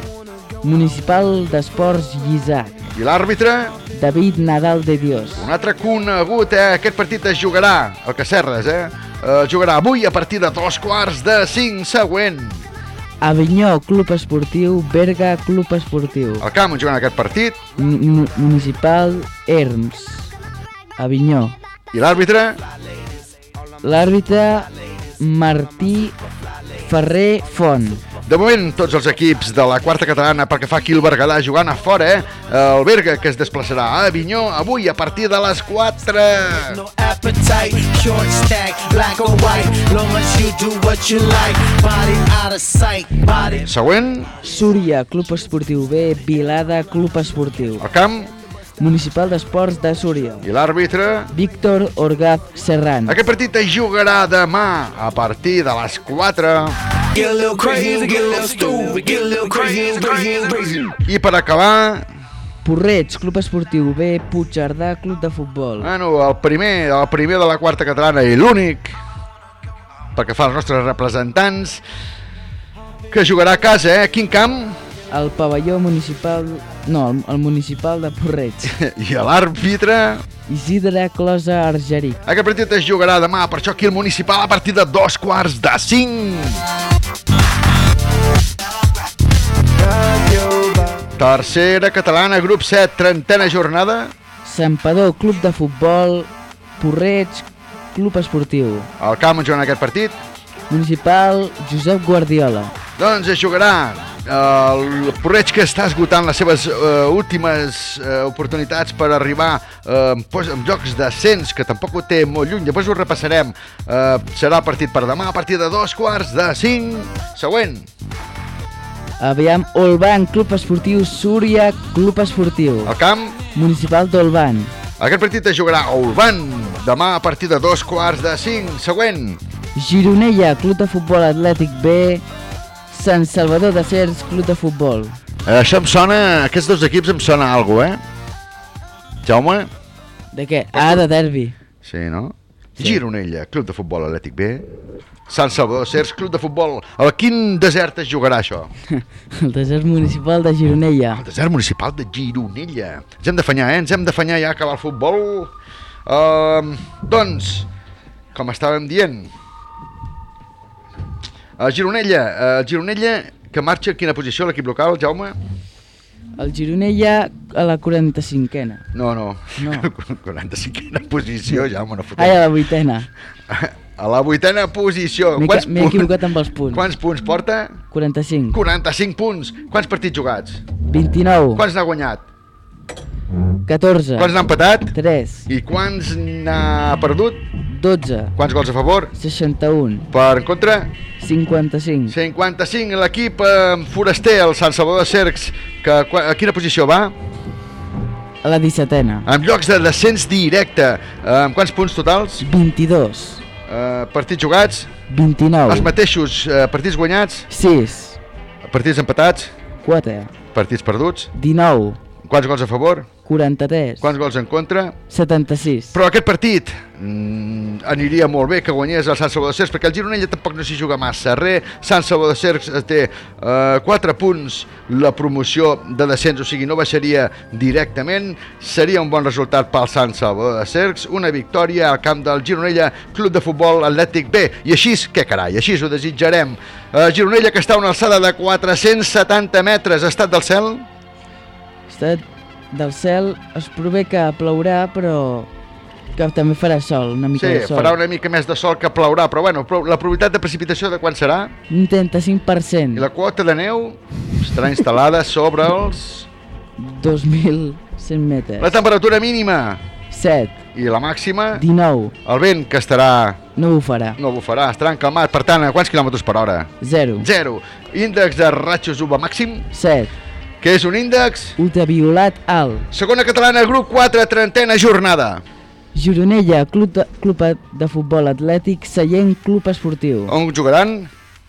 [SPEAKER 2] Municipal d'Esports Llisac.
[SPEAKER 1] I l'àrbitre?
[SPEAKER 2] David Nadal de Dios.
[SPEAKER 1] Un altre conegut, eh? Aquest partit es jugarà, el que serres, eh? Eh, jugarà avui a partir de dos quarts de cinc següent.
[SPEAKER 2] Avinyó, Club Esportiu, Berga, Club Esportiu.
[SPEAKER 1] El camp on aquest partit.
[SPEAKER 2] Mu- Municipal, Erms. Avinyó.
[SPEAKER 1] I l'àrbitre?
[SPEAKER 2] L'àrbitre, Martí Ferrer Font.
[SPEAKER 1] De moment, tots els equips de la quarta catalana pel que fa aquí el Berguedà jugant a fora, eh? El Berga que es desplaçarà a Avinyó avui a partir de les 4.
[SPEAKER 12] appetite, short stack, black or white. Long as you do what you like, body out of sight, body.
[SPEAKER 1] Següent,
[SPEAKER 2] Súria, Club Esportiu B, Vilada, Club Esportiu.
[SPEAKER 1] el camp
[SPEAKER 2] Municipal d'Esports de Súria.
[SPEAKER 1] i l'àrbitre.
[SPEAKER 2] Víctor Orgaz Serran.
[SPEAKER 1] Aquest partit es jugarà demà a partir de les 4.
[SPEAKER 12] Get a little crazy, get a little stupid, get a little crazy, crazy, crazy.
[SPEAKER 1] I per acabar,
[SPEAKER 2] Porreig, Club Esportiu B, Puigcerdà, Club de Futbol.
[SPEAKER 1] bueno, el primer, el primer de la quarta catalana i l'únic, perquè fa els nostres representants, que jugarà a casa, eh? Quin camp?
[SPEAKER 2] El pavelló municipal... No, el, el municipal de Porreig.
[SPEAKER 1] I a l'àrbitre...
[SPEAKER 2] Isidre Closa Argeric.
[SPEAKER 1] Aquest partit es jugarà demà, per això aquí el municipal a partir de dos quarts de cinc. Tercera catalana, grup 7, trentena jornada.
[SPEAKER 2] Sampador, Club de Futbol, Porreig, Club Esportiu.
[SPEAKER 1] El camp on juguen aquest partit.
[SPEAKER 2] Municipal Josep Guardiola.
[SPEAKER 1] Doncs es jugarà el Porreig que està esgotant les seves uh, últimes uh, oportunitats per arribar uh, pues, en jocs d'ascens, que tampoc ho té molt lluny. Després ho repassarem. Uh, serà el partit per demà a partir de dos quarts de cinc. Següent.
[SPEAKER 2] Aviam, Olban, Club Esportiu Súria, Club Esportiu.
[SPEAKER 1] El camp.
[SPEAKER 2] Municipal d'Olban.
[SPEAKER 1] Aquest partit es jugarà a Urban demà a partir de dos quarts de cinc. Següent.
[SPEAKER 2] Gironella, Club de Futbol Atlètic B, Sant Salvador de Cers, Club de Futbol.
[SPEAKER 1] Això em sona, aquests dos equips em sona a alguna eh? Jaume?
[SPEAKER 2] De què? Ah, de derbi.
[SPEAKER 1] Sí, no? Sí. Gironella, Club de Futbol Atlètic B. Sant Salvador Cers, Club de Futbol. A quin desert es jugarà això?
[SPEAKER 2] El desert municipal de Gironella.
[SPEAKER 1] El desert municipal de Gironella. Ens hem d'afanyar, eh? Ens hem d'afanyar ja a acabar el futbol. Uh, doncs, com estàvem dient, a Gironella, uh, Gironella, que marxa en quina posició l'equip local, Jaume?
[SPEAKER 2] El Gironella a la 45ena.
[SPEAKER 1] No, no,
[SPEAKER 2] No.
[SPEAKER 1] 45a posició, Jaume, no fotem.
[SPEAKER 2] Ai, a la vuitena.
[SPEAKER 1] A la vuitena posició.
[SPEAKER 2] M'he equivocat amb els punts.
[SPEAKER 1] Quants punts porta?
[SPEAKER 2] 45.
[SPEAKER 1] 45 punts. Quants partits jugats?
[SPEAKER 2] 29.
[SPEAKER 1] Quants n'ha guanyat?
[SPEAKER 2] 14.
[SPEAKER 1] Quants n'ha empatat?
[SPEAKER 2] 3.
[SPEAKER 1] I quants n'ha perdut?
[SPEAKER 2] 12.
[SPEAKER 1] Quants gols a favor?
[SPEAKER 2] 61.
[SPEAKER 1] Per en contra?
[SPEAKER 2] 55.
[SPEAKER 1] 55. L'equip eh, foraster, el Sant Salvador de Cercs, que a quina posició va?
[SPEAKER 2] A la 17ena.
[SPEAKER 1] Amb llocs de descens directe. Eh, amb quants punts totals?
[SPEAKER 2] 22.
[SPEAKER 1] Eh, partits jugats?
[SPEAKER 2] 29.
[SPEAKER 1] Els mateixos. Eh, partits guanyats?
[SPEAKER 2] 6.
[SPEAKER 1] Partits empatats?
[SPEAKER 2] 4.
[SPEAKER 1] Partits perduts?
[SPEAKER 2] 19.
[SPEAKER 1] Quants gols a favor?
[SPEAKER 2] 43.
[SPEAKER 1] Quants gols en contra?
[SPEAKER 2] 76.
[SPEAKER 1] Però aquest partit mm, aniria molt bé que guanyés el Sant Salvador de Cercs, perquè el Gironella tampoc no s'hi juga massa res. Sant Salvador de Cercs té eh, 4 punts la promoció de descens, o sigui, no baixaria directament. Seria un bon resultat pel Sant Salvador de Cercs, una victòria al camp del Gironella Club de Futbol Atlètic B. I així, què carai, així ho desitjarem. Eh, Gironella que està a una alçada de 470 metres, estat del cel?
[SPEAKER 2] Estat del cel es prové que plourà, però que també farà sol, una mica
[SPEAKER 1] Sí,
[SPEAKER 2] de sol.
[SPEAKER 1] farà una mica més de sol que plourà, però bueno, la probabilitat de precipitació de quan serà?
[SPEAKER 2] Un 35%.
[SPEAKER 1] I la quota de neu estarà instal·lada sobre els...
[SPEAKER 2] 2.100 metres.
[SPEAKER 1] La temperatura mínima
[SPEAKER 2] 7.
[SPEAKER 1] i la màxima...
[SPEAKER 2] 19.
[SPEAKER 1] El vent que estarà...
[SPEAKER 2] No bufarà.
[SPEAKER 1] No bufarà, estarà encalmat. Per tant, a quants quilòmetres per hora?
[SPEAKER 2] 0.
[SPEAKER 1] 0. Índex de ratxos UVA màxim,
[SPEAKER 2] 7.
[SPEAKER 1] Que és un índex...
[SPEAKER 2] Ultraviolat alt.
[SPEAKER 1] Segona catalana, grup 4, trentena jornada.
[SPEAKER 2] Gironella, Club de, Club de Futbol Atlètic, Seient Club Esportiu.
[SPEAKER 1] On jugaran?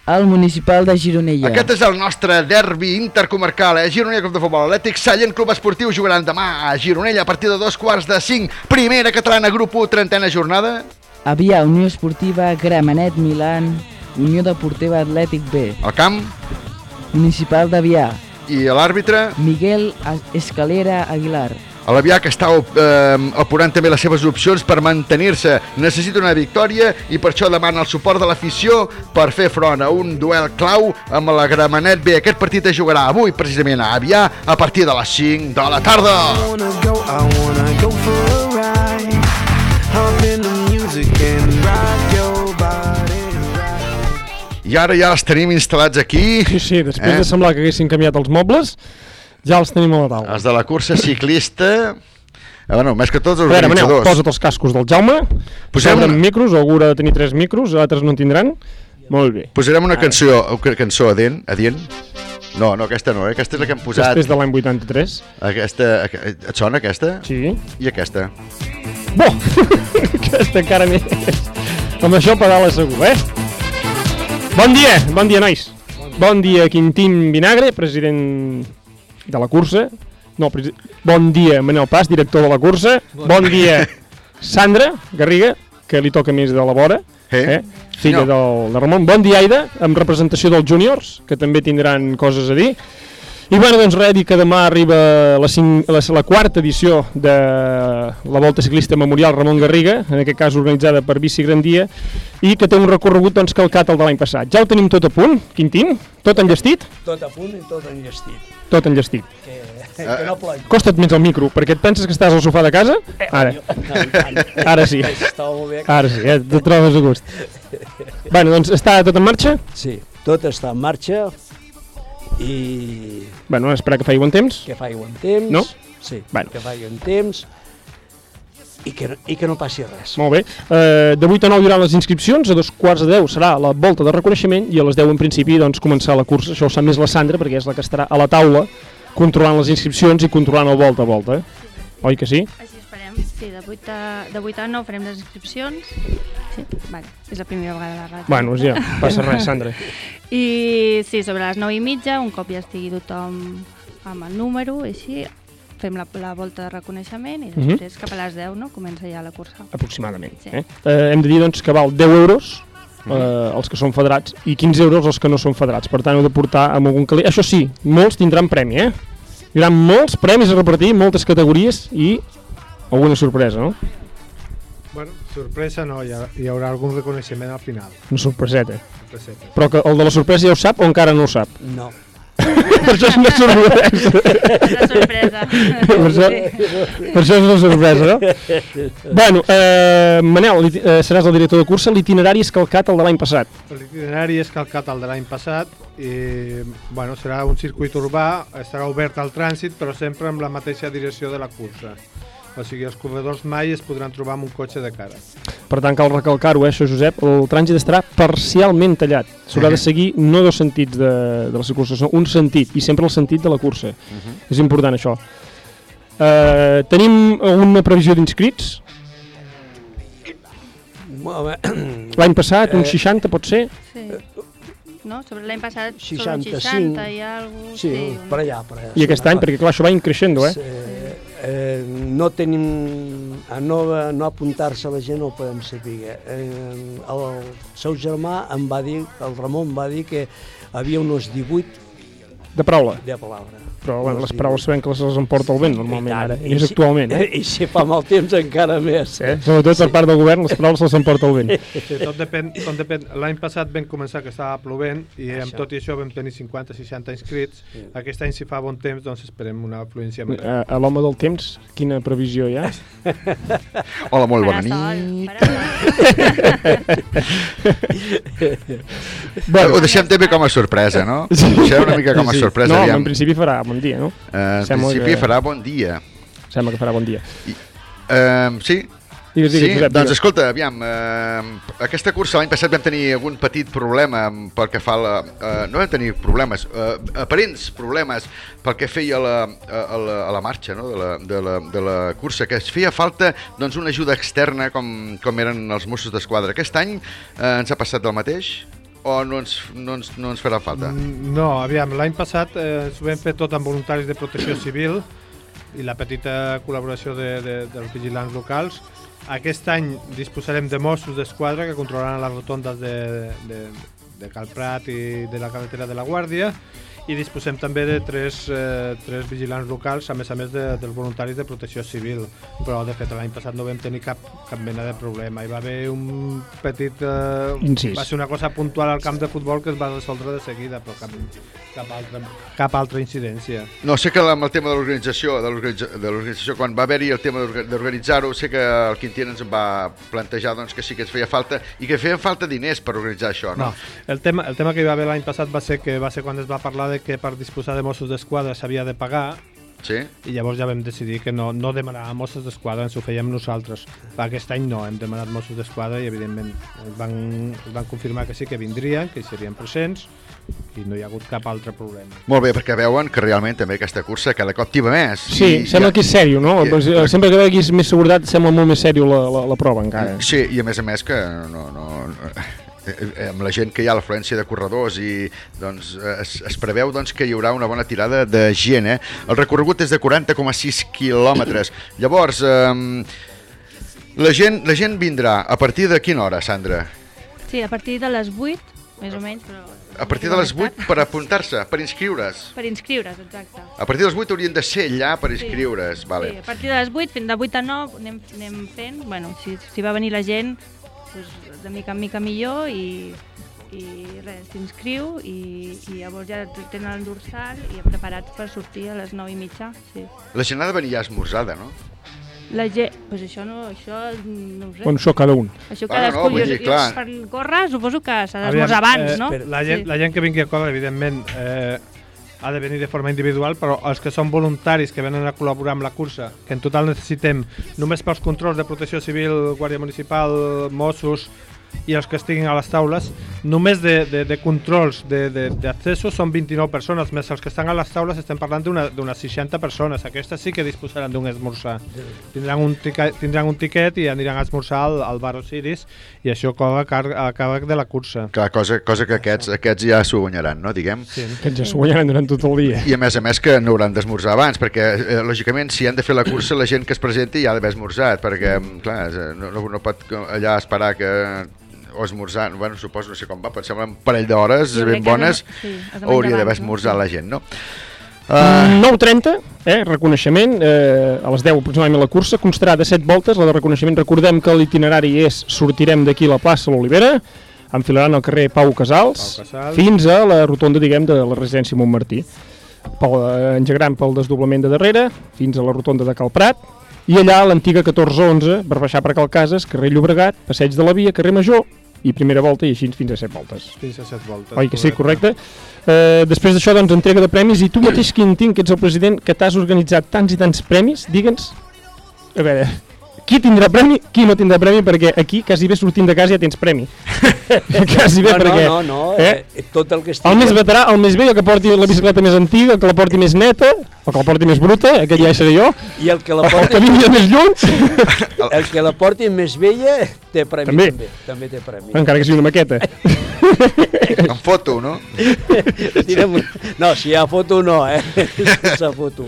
[SPEAKER 2] El Municipal de Gironella.
[SPEAKER 1] Aquest és el nostre derbi intercomarcal, eh? Gironella Club de Futbol Atlètic, Sallent Club Esportiu jugaran demà a Gironella a partir de dos quarts de cinc. Primera catalana, grup 1, trentena jornada.
[SPEAKER 2] Avià, Unió Esportiva, Gramenet, Milan, Unió Deportiva Atlètic B.
[SPEAKER 1] El camp,
[SPEAKER 2] Municipal d'Avià.
[SPEAKER 1] I l'àrbitre?
[SPEAKER 2] Miguel Escalera Aguilar.
[SPEAKER 1] A l'Avià que està eh, apurant també les seves opcions per mantenir-se. Necessita una victòria i per això demana el suport de l'afició per fer front a un duel clau amb la Gramenet B. Aquest partit es jugarà avui precisament a Avià a partir de les 5 de la tarda.
[SPEAKER 12] wanna go, I wanna go for
[SPEAKER 1] I ara ja els tenim instal·lats aquí.
[SPEAKER 11] Sí, sí, després eh? de semblar que haguessin canviat els mobles, ja els tenim a la taula.
[SPEAKER 1] Els de la cursa ciclista... Eh, bueno, més que tots els
[SPEAKER 11] A veure,
[SPEAKER 1] organitzadors.
[SPEAKER 11] posa't els cascos del Jaume,
[SPEAKER 1] Posem una-
[SPEAKER 11] micros, algú haurà de tenir tres micros, altres no en tindran. Molt bé.
[SPEAKER 1] Posarem una cançó, una cançó adient, adient. No, no, aquesta no, eh? aquesta és la que hem posat.
[SPEAKER 11] Després de l'any 83.
[SPEAKER 1] Aquesta, aqu- et sona aquesta?
[SPEAKER 11] Sí.
[SPEAKER 1] I aquesta?
[SPEAKER 11] Bo! Aquesta encara més. Amb això pedala segur, eh? Bon dia, bon dia, nois. Bon dia, Quintín Vinagre, president de la cursa. No, presi... bon dia, Manel Pas, director de la cursa. Bon dia, Sandra Garriga, que li toca més de la vora.
[SPEAKER 1] Eh?
[SPEAKER 11] Filla
[SPEAKER 1] Senyor.
[SPEAKER 11] del, de Ramon. Bon dia, Aida, amb representació dels júniors, que també tindran coses a dir. I bueno, doncs res, dir que demà arriba la, cinc, la, la quarta edició de la Volta Ciclista Memorial Ramon Garriga, en aquest cas organitzada per Bici Grandia, i que té un recorregut doncs, calcat el de l'any passat. Ja ho tenim tot a punt, Quintín? Tot enllestit?
[SPEAKER 15] Tot a punt i tot enllestit.
[SPEAKER 11] Tot enllestit.
[SPEAKER 15] Que, que no plogui.
[SPEAKER 11] Costa't més el micro, perquè et penses que estàs al sofà de casa? Ara. Ara sí. Ara sí, eh? te trobes a gust. Bueno, doncs està tot en marxa?
[SPEAKER 15] Sí, tot està en marxa i
[SPEAKER 11] Bueno, esperar que faci bon temps.
[SPEAKER 15] que faci bon temps.
[SPEAKER 11] No?
[SPEAKER 15] Sí,
[SPEAKER 11] Bueno.
[SPEAKER 15] que faci bon temps i que, i que no passi res.
[SPEAKER 11] Molt bé. Eh, de 8 a 9 hi haurà les inscripcions, a dos quarts de 10 serà la volta de reconeixement i a les 10 en principi doncs, començar la cursa. Això ho sap més la Sandra perquè és la que estarà a la taula controlant les inscripcions i controlant el volta a volta. Oi que sí?
[SPEAKER 16] Així esperem. Sí, de 8 a, de 8 a 9 farem les inscripcions. Sí, vale. és la primera vegada a la ràdio.
[SPEAKER 11] Bueno, ja, passa res, Sandra.
[SPEAKER 16] I sí, sobre les 9 i mitja, un cop ja estigui tothom amb el número, així, fem la, la volta de reconeixement i
[SPEAKER 11] Mhm.
[SPEAKER 16] després cap a les 10 no, comença ja la cursa.
[SPEAKER 11] Aproximadament.
[SPEAKER 16] Sí.
[SPEAKER 11] Eh? Eh, hem de dir doncs, que val 10 euros eh, els que són federats i 15 euros els que no són federats. Per tant, heu de portar amb algun calé. Això sí, molts tindran premi, eh? Hi haurà molts premis a repartir, moltes categories i alguna sorpresa, no?
[SPEAKER 17] Bueno, sorpresa no, hi, ha, hi haurà algun reconeixement al final.
[SPEAKER 11] Una sorpreseta.
[SPEAKER 17] Sorpreseta.
[SPEAKER 11] Però que el de la sorpresa ja ho sap o encara no ho sap?
[SPEAKER 15] No.
[SPEAKER 11] Per això és una sorpresa.
[SPEAKER 16] Una sorpresa.
[SPEAKER 11] per, això, per això és una sorpresa, no? bueno, eh, Manel, eh, seràs el director de cursa, l'itinerari és calcat el de l'any passat.
[SPEAKER 17] L'itinerari és calcat el de l'any passat i bueno, serà un circuit urbà, estarà obert al trànsit però sempre amb la mateixa direcció de la cursa. O sigui, els corredors mai es podran trobar amb un cotxe de cara.
[SPEAKER 11] Per tant, cal recalcar-ho, eh, això, Josep, el trànsit estarà parcialment tallat. S'haurà de seguir no dos sentits de, de la cursa, sinó un sentit, i sempre el sentit de la cursa. És important, això. Eh, tenim una previsió d'inscrits? L'any passat, un
[SPEAKER 15] eh,
[SPEAKER 11] 60, pot ser?
[SPEAKER 16] Sí. No? Sobre l'any passat,
[SPEAKER 15] 65.
[SPEAKER 16] sobre un 60 i alguna
[SPEAKER 15] Sí,
[SPEAKER 16] sí, un...
[SPEAKER 15] per allà, per allà.
[SPEAKER 11] I aquest any, perquè clar, això va increixendo, eh?
[SPEAKER 15] Eh, eh, no tenim... A no, a no apuntar-se la gent no ho podem saber. Eh, el seu germà em va dir, el Ramon va dir que havia uns 18
[SPEAKER 11] De paraula.
[SPEAKER 15] de paraula.
[SPEAKER 11] Però bueno, les paraules sabem que les, les emporta el vent, normalment, ara. I és
[SPEAKER 15] si-
[SPEAKER 11] actualment, eh?
[SPEAKER 15] I si fa mal temps encara més.
[SPEAKER 11] eh? Sobretot per part del govern, les paraules les emporta el vent.
[SPEAKER 17] Sí, tot depèn, tot depèn. L'any passat vam començar que estava plovent i amb
[SPEAKER 15] Això.
[SPEAKER 17] tot i això vam tenir 50-60 inscrits. Aquest any, si fa bon temps, doncs esperem una afluència més.
[SPEAKER 11] A, a l'home del temps, quina previsió hi ha?
[SPEAKER 1] Hola, molt bona nit.
[SPEAKER 11] Bueno.
[SPEAKER 1] Ho deixem també com a sorpresa, no? Ho deixem una mica com a
[SPEAKER 11] Sí.
[SPEAKER 1] sorpresa,
[SPEAKER 11] No,
[SPEAKER 1] aviam.
[SPEAKER 11] en principi farà bon dia, no?
[SPEAKER 1] Eh, en
[SPEAKER 11] Sembla
[SPEAKER 1] principi
[SPEAKER 11] que-
[SPEAKER 1] farà bon dia.
[SPEAKER 11] Sembla que farà bon dia.
[SPEAKER 1] Uh, sí.
[SPEAKER 11] Digues, digues,
[SPEAKER 1] sí,
[SPEAKER 11] Josep,
[SPEAKER 1] doncs escolta, aviam, uh, aquesta cursa l'any passat vam tenir algun petit problema pel que fa a la... Uh, no vam tenir problemes, uh, aparents problemes pel que feia la, a, la, a la marxa no? de, la, de, la, de la cursa, que es feia falta doncs, una ajuda externa com, com eren els Mossos d'Esquadra. Aquest any uh, ens ha passat del mateix o no ens, no ens, no ens farà falta?
[SPEAKER 17] Mm, No, aviam, l'any passat eh, ho vam fer tot amb voluntaris de protecció civil i la petita col·laboració de, de, dels vigilants locals. Aquest any disposarem de Mossos d'Esquadra que controlaran les rotondes de, de, de Cal Prat i de la carretera de la Guàrdia i disposem també de tres, eh, tres vigilants locals, a més a més de, dels voluntaris de protecció civil. Però, de fet, l'any passat no vam tenir cap, cap mena de problema. Hi va haver un petit... Eh,
[SPEAKER 11] Incís.
[SPEAKER 17] Va ser una cosa puntual al camp de futbol que es va resoldre de seguida, però cap, cap, altra, cap altra incidència.
[SPEAKER 1] No, sé que amb el tema de l'organització, de l'organitza- de l'organització, quan va haver-hi el tema d'orga- d'organitzar-ho, sé que el Quintí ens va plantejar doncs, que sí que ens feia falta i que feien falta diners per organitzar això, no?
[SPEAKER 17] No, el tema, el tema que hi va haver l'any passat va ser que va ser quan es va parlar de que per disposar de Mossos d'Esquadra s'havia de pagar
[SPEAKER 1] Sí?
[SPEAKER 17] i llavors ja vam decidir que no, no demanàvem Mossos d'Esquadra, ens ho fèiem nosaltres. Aquest any no, hem demanat Mossos d'Esquadra i evidentment ens van, ens van confirmar que sí que vindrien, que hi serien presents i no hi ha hagut cap altre problema.
[SPEAKER 1] Molt bé, perquè veuen que realment també aquesta cursa cada cop t'hi va més.
[SPEAKER 11] Sí,
[SPEAKER 1] I
[SPEAKER 11] sembla
[SPEAKER 1] ja-
[SPEAKER 11] que és sèrio, no?
[SPEAKER 1] Sí.
[SPEAKER 11] Sempre que veguis més seguretat sembla molt més sèrio la, la, la prova encara.
[SPEAKER 1] Sí, i a més a més que no, no, no, amb la gent que hi ha, l'afluència de corredors i doncs, es, es preveu doncs, que hi haurà una bona tirada de gent. Eh? El recorregut és de 40,6 quilòmetres. Llavors, eh, la, gent, la gent vindrà a partir de quina hora, Sandra?
[SPEAKER 16] Sí, a partir de les 8, més o menys, però...
[SPEAKER 1] A partir de les 8 per apuntar-se, per inscriure's.
[SPEAKER 16] Per inscriure's, exacte.
[SPEAKER 1] A partir de les 8 haurien de ser allà per
[SPEAKER 16] Sí.
[SPEAKER 1] inscriure's. Vale.
[SPEAKER 16] Sí, a partir de les 8, fins de 8 a 9, anem, anem fent, bueno, si, si va venir la gent, doncs, de mica en mica millor i, i res, s'inscriu i, i llavors ja tenen el dorsal i preparats per sortir a les 9 i mitja, sí.
[SPEAKER 1] La gent ha de venir ja esmorzada, no?
[SPEAKER 16] La gent, doncs això no, això no ho sé.
[SPEAKER 11] Bueno, això cada un.
[SPEAKER 16] Això
[SPEAKER 1] Bueno,
[SPEAKER 16] cadascú,
[SPEAKER 1] no, vull
[SPEAKER 16] jo,
[SPEAKER 1] dir,
[SPEAKER 16] jo,
[SPEAKER 1] clar.
[SPEAKER 16] per córrer suposo que s'ha d'esmorzar abans,
[SPEAKER 17] eh,
[SPEAKER 16] no?
[SPEAKER 17] La gent, la gent que vingui a córrer, evidentment, eh, ha de venir de forma individual, però els que són voluntaris que venen a col·laborar amb la cursa, que en total necessitem només pels controls de protecció civil, Guàrdia Municipal, Mossos i els que estiguin a les taules, només de, de, de controls de- de- d'accessos són 29 persones, més els que estan a les taules estem parlant d'una- d'unes 60 persones. Aquestes sí que disposaran d'un esmorzar. Tindran un, tiquet, tindran un tiquet i aniran a esmorzar al, al bar Osiris i això corre a, càrrec de la cursa.
[SPEAKER 1] Clar, cosa, cosa que aquests, aquests ja s'ho guanyaran, no, diguem?
[SPEAKER 17] Sí.
[SPEAKER 11] Aquests ja s'ho guanyaran durant tot el dia.
[SPEAKER 1] I a més a més que no hauran d'esmorzar abans, perquè eh, lògicament si han de fer la cursa la gent que es presenti ja ha d'haver esmorzat, perquè mm, clar, eh, no, no, no pot allà esperar que o esmorzar, bueno, suposo, no sé com va, però em sembla un parell d'hores ben bones,
[SPEAKER 16] de- sí,
[SPEAKER 1] hauria d'haver
[SPEAKER 16] no?
[SPEAKER 1] esmorzat
[SPEAKER 16] Sí.
[SPEAKER 1] la gent, no?
[SPEAKER 11] Uh, 9.30, eh, reconeixement, eh, a les 10 aproximadament la cursa, constarà de 7 voltes, la de reconeixement, recordem que l'itinerari és sortirem d'aquí a la plaça l'Olivera, enfilaran al carrer Pau Casals,
[SPEAKER 17] Pau Casals.
[SPEAKER 11] fins a la rotonda, diguem, de la residència Montmartí. Pel, eh, engegaran pel desdoblament de darrere, fins a la rotonda de Cal Prat, i allà l'antiga 1411, per baixar per Cal Cases, carrer Llobregat, passeig de la Via, carrer Major, i primera volta i així fins a 7 voltes.
[SPEAKER 17] Fins a 7 voltes.
[SPEAKER 11] Oi que sí, correcte? Eh, després d'això, doncs, entrega de premis, i tu mateix, Quintín, que ets el president, que t'has organitzat tants i tants premis, digue'ns, a veure, qui tindrà premi, qui no tindrà premi, perquè aquí, quasi bé sortint de casa ja tens premi. quasi bé,
[SPEAKER 15] no,
[SPEAKER 11] perquè...
[SPEAKER 15] no, no,
[SPEAKER 11] eh?
[SPEAKER 15] eh? tot el que estigui...
[SPEAKER 11] El més veterà, el més vell, el que porti la bicicleta més antiga, el que la porti més neta, el que la porti més bruta, aquest ja seré jo,
[SPEAKER 15] I el que la
[SPEAKER 11] el
[SPEAKER 15] porti...
[SPEAKER 11] que vingui més lluny,
[SPEAKER 15] El que la porti més vella té premi
[SPEAKER 11] També.
[SPEAKER 15] també. També, té premi.
[SPEAKER 11] encara que sigui una maqueta.
[SPEAKER 1] En foto, no?
[SPEAKER 15] No, si hi ha foto no, eh? Sense foto.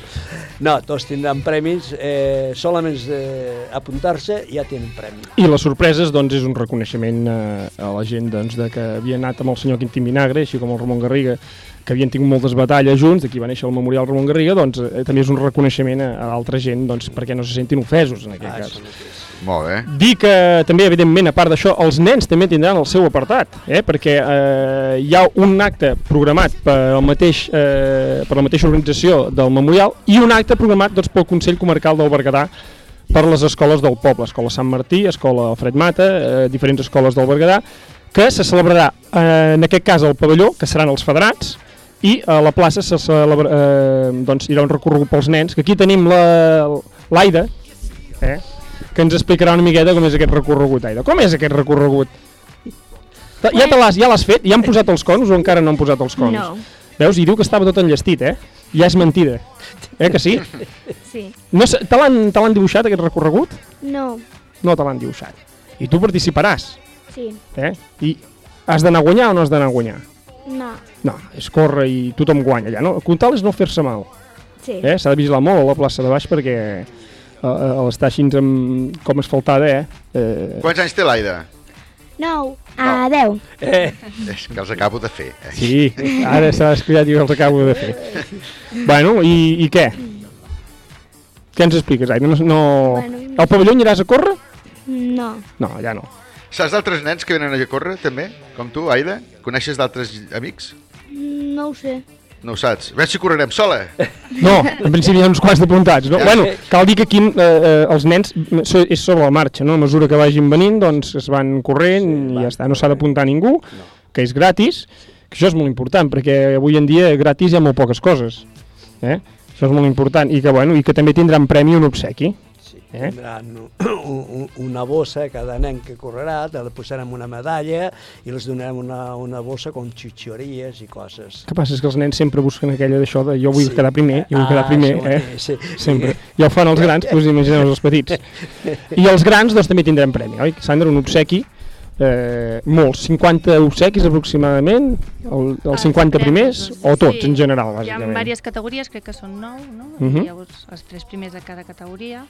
[SPEAKER 15] No, tots tindran premis, eh, solament eh, apuntar-se ja tenen premi.
[SPEAKER 11] I les sorpreses, doncs, és un reconeixement eh, a la gent doncs, de que havia anat amb el senyor Quintín Vinagre, així com el Ramon Garriga, que havien tingut moltes batalles junts, d'aquí va néixer el Memorial Ramon Garriga, doncs eh, també és un reconeixement a, a altra gent doncs, perquè no se sentin ofesos en aquest
[SPEAKER 15] Ah,
[SPEAKER 11] cas.
[SPEAKER 1] Molt bé.
[SPEAKER 11] Dir que també, evidentment, a part d'això, els nens també tindran el seu apartat, eh? perquè eh, hi ha un acte programat per, el mateix, eh, per la mateixa organització del Memorial i un acte programat doncs, pel Consell Comarcal del Berguedà per les escoles del poble, Escola Sant Martí, Escola Alfred Mata, eh, diferents escoles del Berguedà, que se celebrarà, eh, en aquest cas, al pavelló, que seran els federats, i a la plaça se celebra, eh, doncs, hi haurà un recorregut pels nens, que aquí tenim la- l'Aida, eh, que ens explicarà una miqueta com és aquest recorregut, Aida. Com és aquest recorregut? Ja te l'has ja l'has fet? Ja han posat els conos o encara no han posat els conos?
[SPEAKER 16] No.
[SPEAKER 11] Veus? I diu que estava tot enllestit, eh? Ja és mentida. Eh que sí?
[SPEAKER 18] Sí.
[SPEAKER 11] No te l'han dibuixat, aquest recorregut?
[SPEAKER 18] No.
[SPEAKER 11] No te l'han dibuixat. I tu participaràs,
[SPEAKER 18] Sí.
[SPEAKER 11] eh? I has d'anar a guanyar o no has d'anar a guanyar?
[SPEAKER 18] No.
[SPEAKER 11] No, és córrer i tothom guanya allà. No? El comptal és no fer-se mal.
[SPEAKER 18] Sí.
[SPEAKER 11] Eh? S'ha de vigilar molt a la plaça de baix perquè eh, a l'estar així amb, com asfaltada, eh? eh
[SPEAKER 1] Quants anys té l'Aida?
[SPEAKER 18] 9. A 10.
[SPEAKER 15] Eh.
[SPEAKER 1] És que els acabo de fer. Eh?
[SPEAKER 11] Sí, ara s'ha descuidat i els acabo de fer. Bueno, i, i què? Què ens expliques, Aina? No, no...
[SPEAKER 18] Bueno,
[SPEAKER 11] Al pavelló aniràs a córrer?
[SPEAKER 18] No.
[SPEAKER 11] No, ja no.
[SPEAKER 1] Saps d'altres nens que venen a córrer, també? Com tu, Aida? Coneixes d'altres amics?
[SPEAKER 18] No ho sé.
[SPEAKER 1] No ho saps. A veure si correrem sola.
[SPEAKER 11] No, en principi hi ha uns quants d'apuntats, no?
[SPEAKER 1] Ja.
[SPEAKER 11] Bueno, cal dir que aquí eh, eh, els nens és sobre la marxa, no? A mesura que vagin venint, doncs es van corrent i ja està, no s'ha d'apuntar ningú, que és gratis, que això és molt important, perquè avui en dia gratis hi ha molt poques coses, eh? Això és molt important, i que, bueno, i que també tindran premi un obsequi. Eh?
[SPEAKER 15] Tindran un, un, una bossa, cada nen que correrà, te la posarem una medalla i els donarem una, una bossa amb xitxories i coses.
[SPEAKER 11] El que passa és que els nens sempre busquen aquella d'això de jo vull
[SPEAKER 15] Sí.
[SPEAKER 11] quedar primer, jo vull
[SPEAKER 15] Ah,
[SPEAKER 11] quedar primer, eh?
[SPEAKER 15] mateix, sí.
[SPEAKER 11] Sempre. Ja ho fan els grans, doncs imagineu els petits. I els grans doncs també tindrem premi, oi? Sandra, un obsequi, eh, molts, 50 obsequis aproximadament, el, els 50 primers, o tots en general,
[SPEAKER 16] Hi ha
[SPEAKER 11] bàsicament.
[SPEAKER 16] diverses categories, crec que són 9, no?
[SPEAKER 11] Mhm.
[SPEAKER 16] I llavors els tres primers de cada categoria,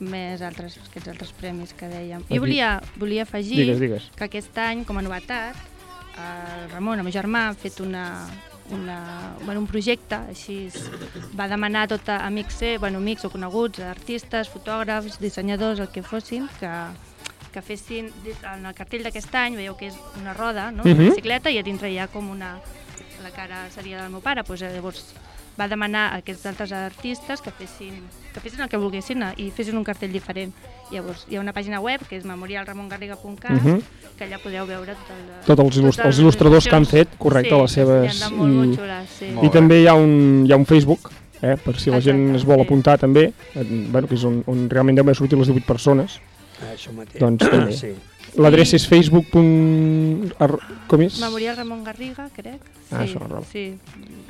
[SPEAKER 16] més altres, aquests altres premis que dèiem. I volia, volia afegir
[SPEAKER 11] Digues, digues.
[SPEAKER 16] que aquest any, com a novetat, el Ramon, el meu germà, ha fet una, una, bueno, un projecte, així es- va demanar a tot a amics, bueno, amics o coneguts, artistes, fotògrafs, dissenyadors, el que fossin, que, que fessin, en el cartell d'aquest any, veieu que és una roda, no?,
[SPEAKER 11] Mhm.
[SPEAKER 16] una bicicleta, i a dintre hi ha com una, la cara seria del meu pare, doncs, eh, llavors va demanar a aquests altres artistes que fessin, que fessin el que volguessin eh, i fessin un cartell diferent. Llavors, hi ha una pàgina web que és memorialramongarriga.cat,
[SPEAKER 11] Mhm.
[SPEAKER 16] que allà podeu veure tot el,
[SPEAKER 11] Tots els, il·lust els il·lustradors que han fet, correcte,
[SPEAKER 16] sí,
[SPEAKER 11] les seves...
[SPEAKER 16] Hi ha de molt, molt xules, sí.
[SPEAKER 11] I també hi ha un, hi ha un Facebook, eh, per si la gent
[SPEAKER 16] Exacte,
[SPEAKER 11] es vol
[SPEAKER 16] sí.
[SPEAKER 11] apuntar també, eh, bueno, que és on, on realment deuen haver sortit les 18 persones.
[SPEAKER 15] Això mateix.
[SPEAKER 11] Doncs també.
[SPEAKER 15] Sí.
[SPEAKER 11] L'adreça és facebook. ar- Com és?
[SPEAKER 16] Memorial Ramon Garriga, crec.
[SPEAKER 11] Ah,
[SPEAKER 16] sí,
[SPEAKER 11] això, Ramon.
[SPEAKER 16] Sí,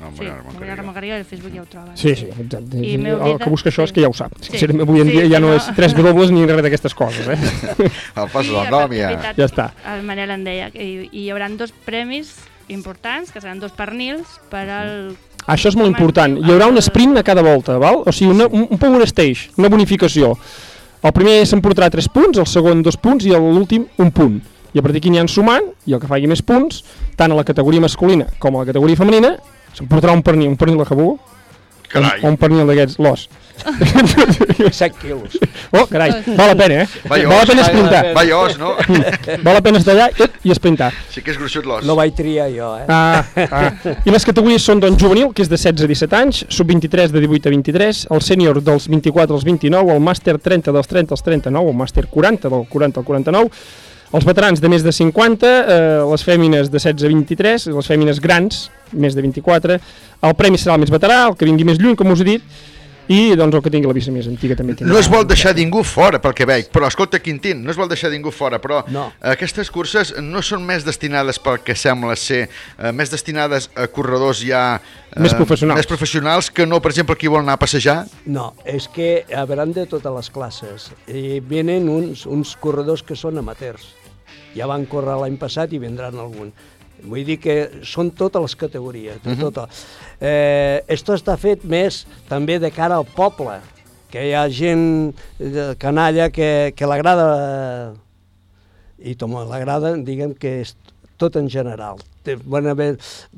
[SPEAKER 1] Memorial
[SPEAKER 16] sí,
[SPEAKER 1] Ramon
[SPEAKER 16] Garriga, al Facebook ja ho troben.
[SPEAKER 11] Sí, sí, exacte.
[SPEAKER 16] I
[SPEAKER 11] el que busca això és que ja ho sap.
[SPEAKER 16] Sí.
[SPEAKER 11] Sincerament, avui en
[SPEAKER 16] Sí,
[SPEAKER 11] dia
[SPEAKER 16] sí,
[SPEAKER 11] ja no,
[SPEAKER 16] no.
[SPEAKER 11] és 3 dobles ni res d'aquestes coses, eh?
[SPEAKER 1] El pas
[SPEAKER 16] Sí,
[SPEAKER 1] del nom ja.
[SPEAKER 11] Ja està.
[SPEAKER 16] El Manel en deia, i, i hi haurà dos premis importants, que seran dos pernils per al...
[SPEAKER 11] Això és molt important. Hi haurà un sprint a cada volta, val? O sigui, una, un, un power stage, una bonificació. El primer s'emportarà 3 punts, el segon 2 punts i l'últim un punt. I a partir d'aquí aniran sumant, i el que faci més punts, tant a la categoria masculina com a la categoria femenina, s'emportarà un pernil, un pernil de jabú,
[SPEAKER 1] Carai.
[SPEAKER 11] o un pernil d'aquests, l'os.
[SPEAKER 15] 7 quilos.
[SPEAKER 11] Oh, carai, val la pena, eh?
[SPEAKER 1] Vaya
[SPEAKER 11] val la pena esprintar.
[SPEAKER 1] vaya os, no?
[SPEAKER 11] val la pena estar allà i esprintar.
[SPEAKER 1] Sí que és gruixut l'os.
[SPEAKER 15] No vaig triar jo, eh?
[SPEAKER 11] Ah, ah. I les categories són doncs juvenil, que és de 16 a 17 anys, sub-23 de 18 a 23, el sènior dels 24 als 29, el màster 30 dels 30 als 39, el màster 40 del 40 al 49, els veterans de més de 50, eh, les fèmines de 16 a 23, les fèmines grans, més de 24, el premi serà el més veterà, el que vingui més lluny, com us he dit, i doncs el que tingui la vista més antiga també tindrà.
[SPEAKER 1] No es vol deixar ningú fora, pel que veig, però escolta, Quintín, no es vol deixar ningú fora, però
[SPEAKER 15] No.
[SPEAKER 1] aquestes curses no són més destinades pel que sembla ser, eh, més destinades a corredors ja... Eh,
[SPEAKER 11] Més professionals.
[SPEAKER 1] Més professionals que no, per exemple, qui vol anar a passejar.
[SPEAKER 15] No, és que hauran de totes les classes. I venen uns, uns corredors que són amateurs. Ja van córrer l'any passat i vendran algun. Vull dir que són totes les categories, de
[SPEAKER 1] Mhm.
[SPEAKER 15] tota. Eh, esto està fet més també de cara al poble, que hi ha gent canalla que, que l'agrada i com l'agrada, diguem que és tot en general. Van haver,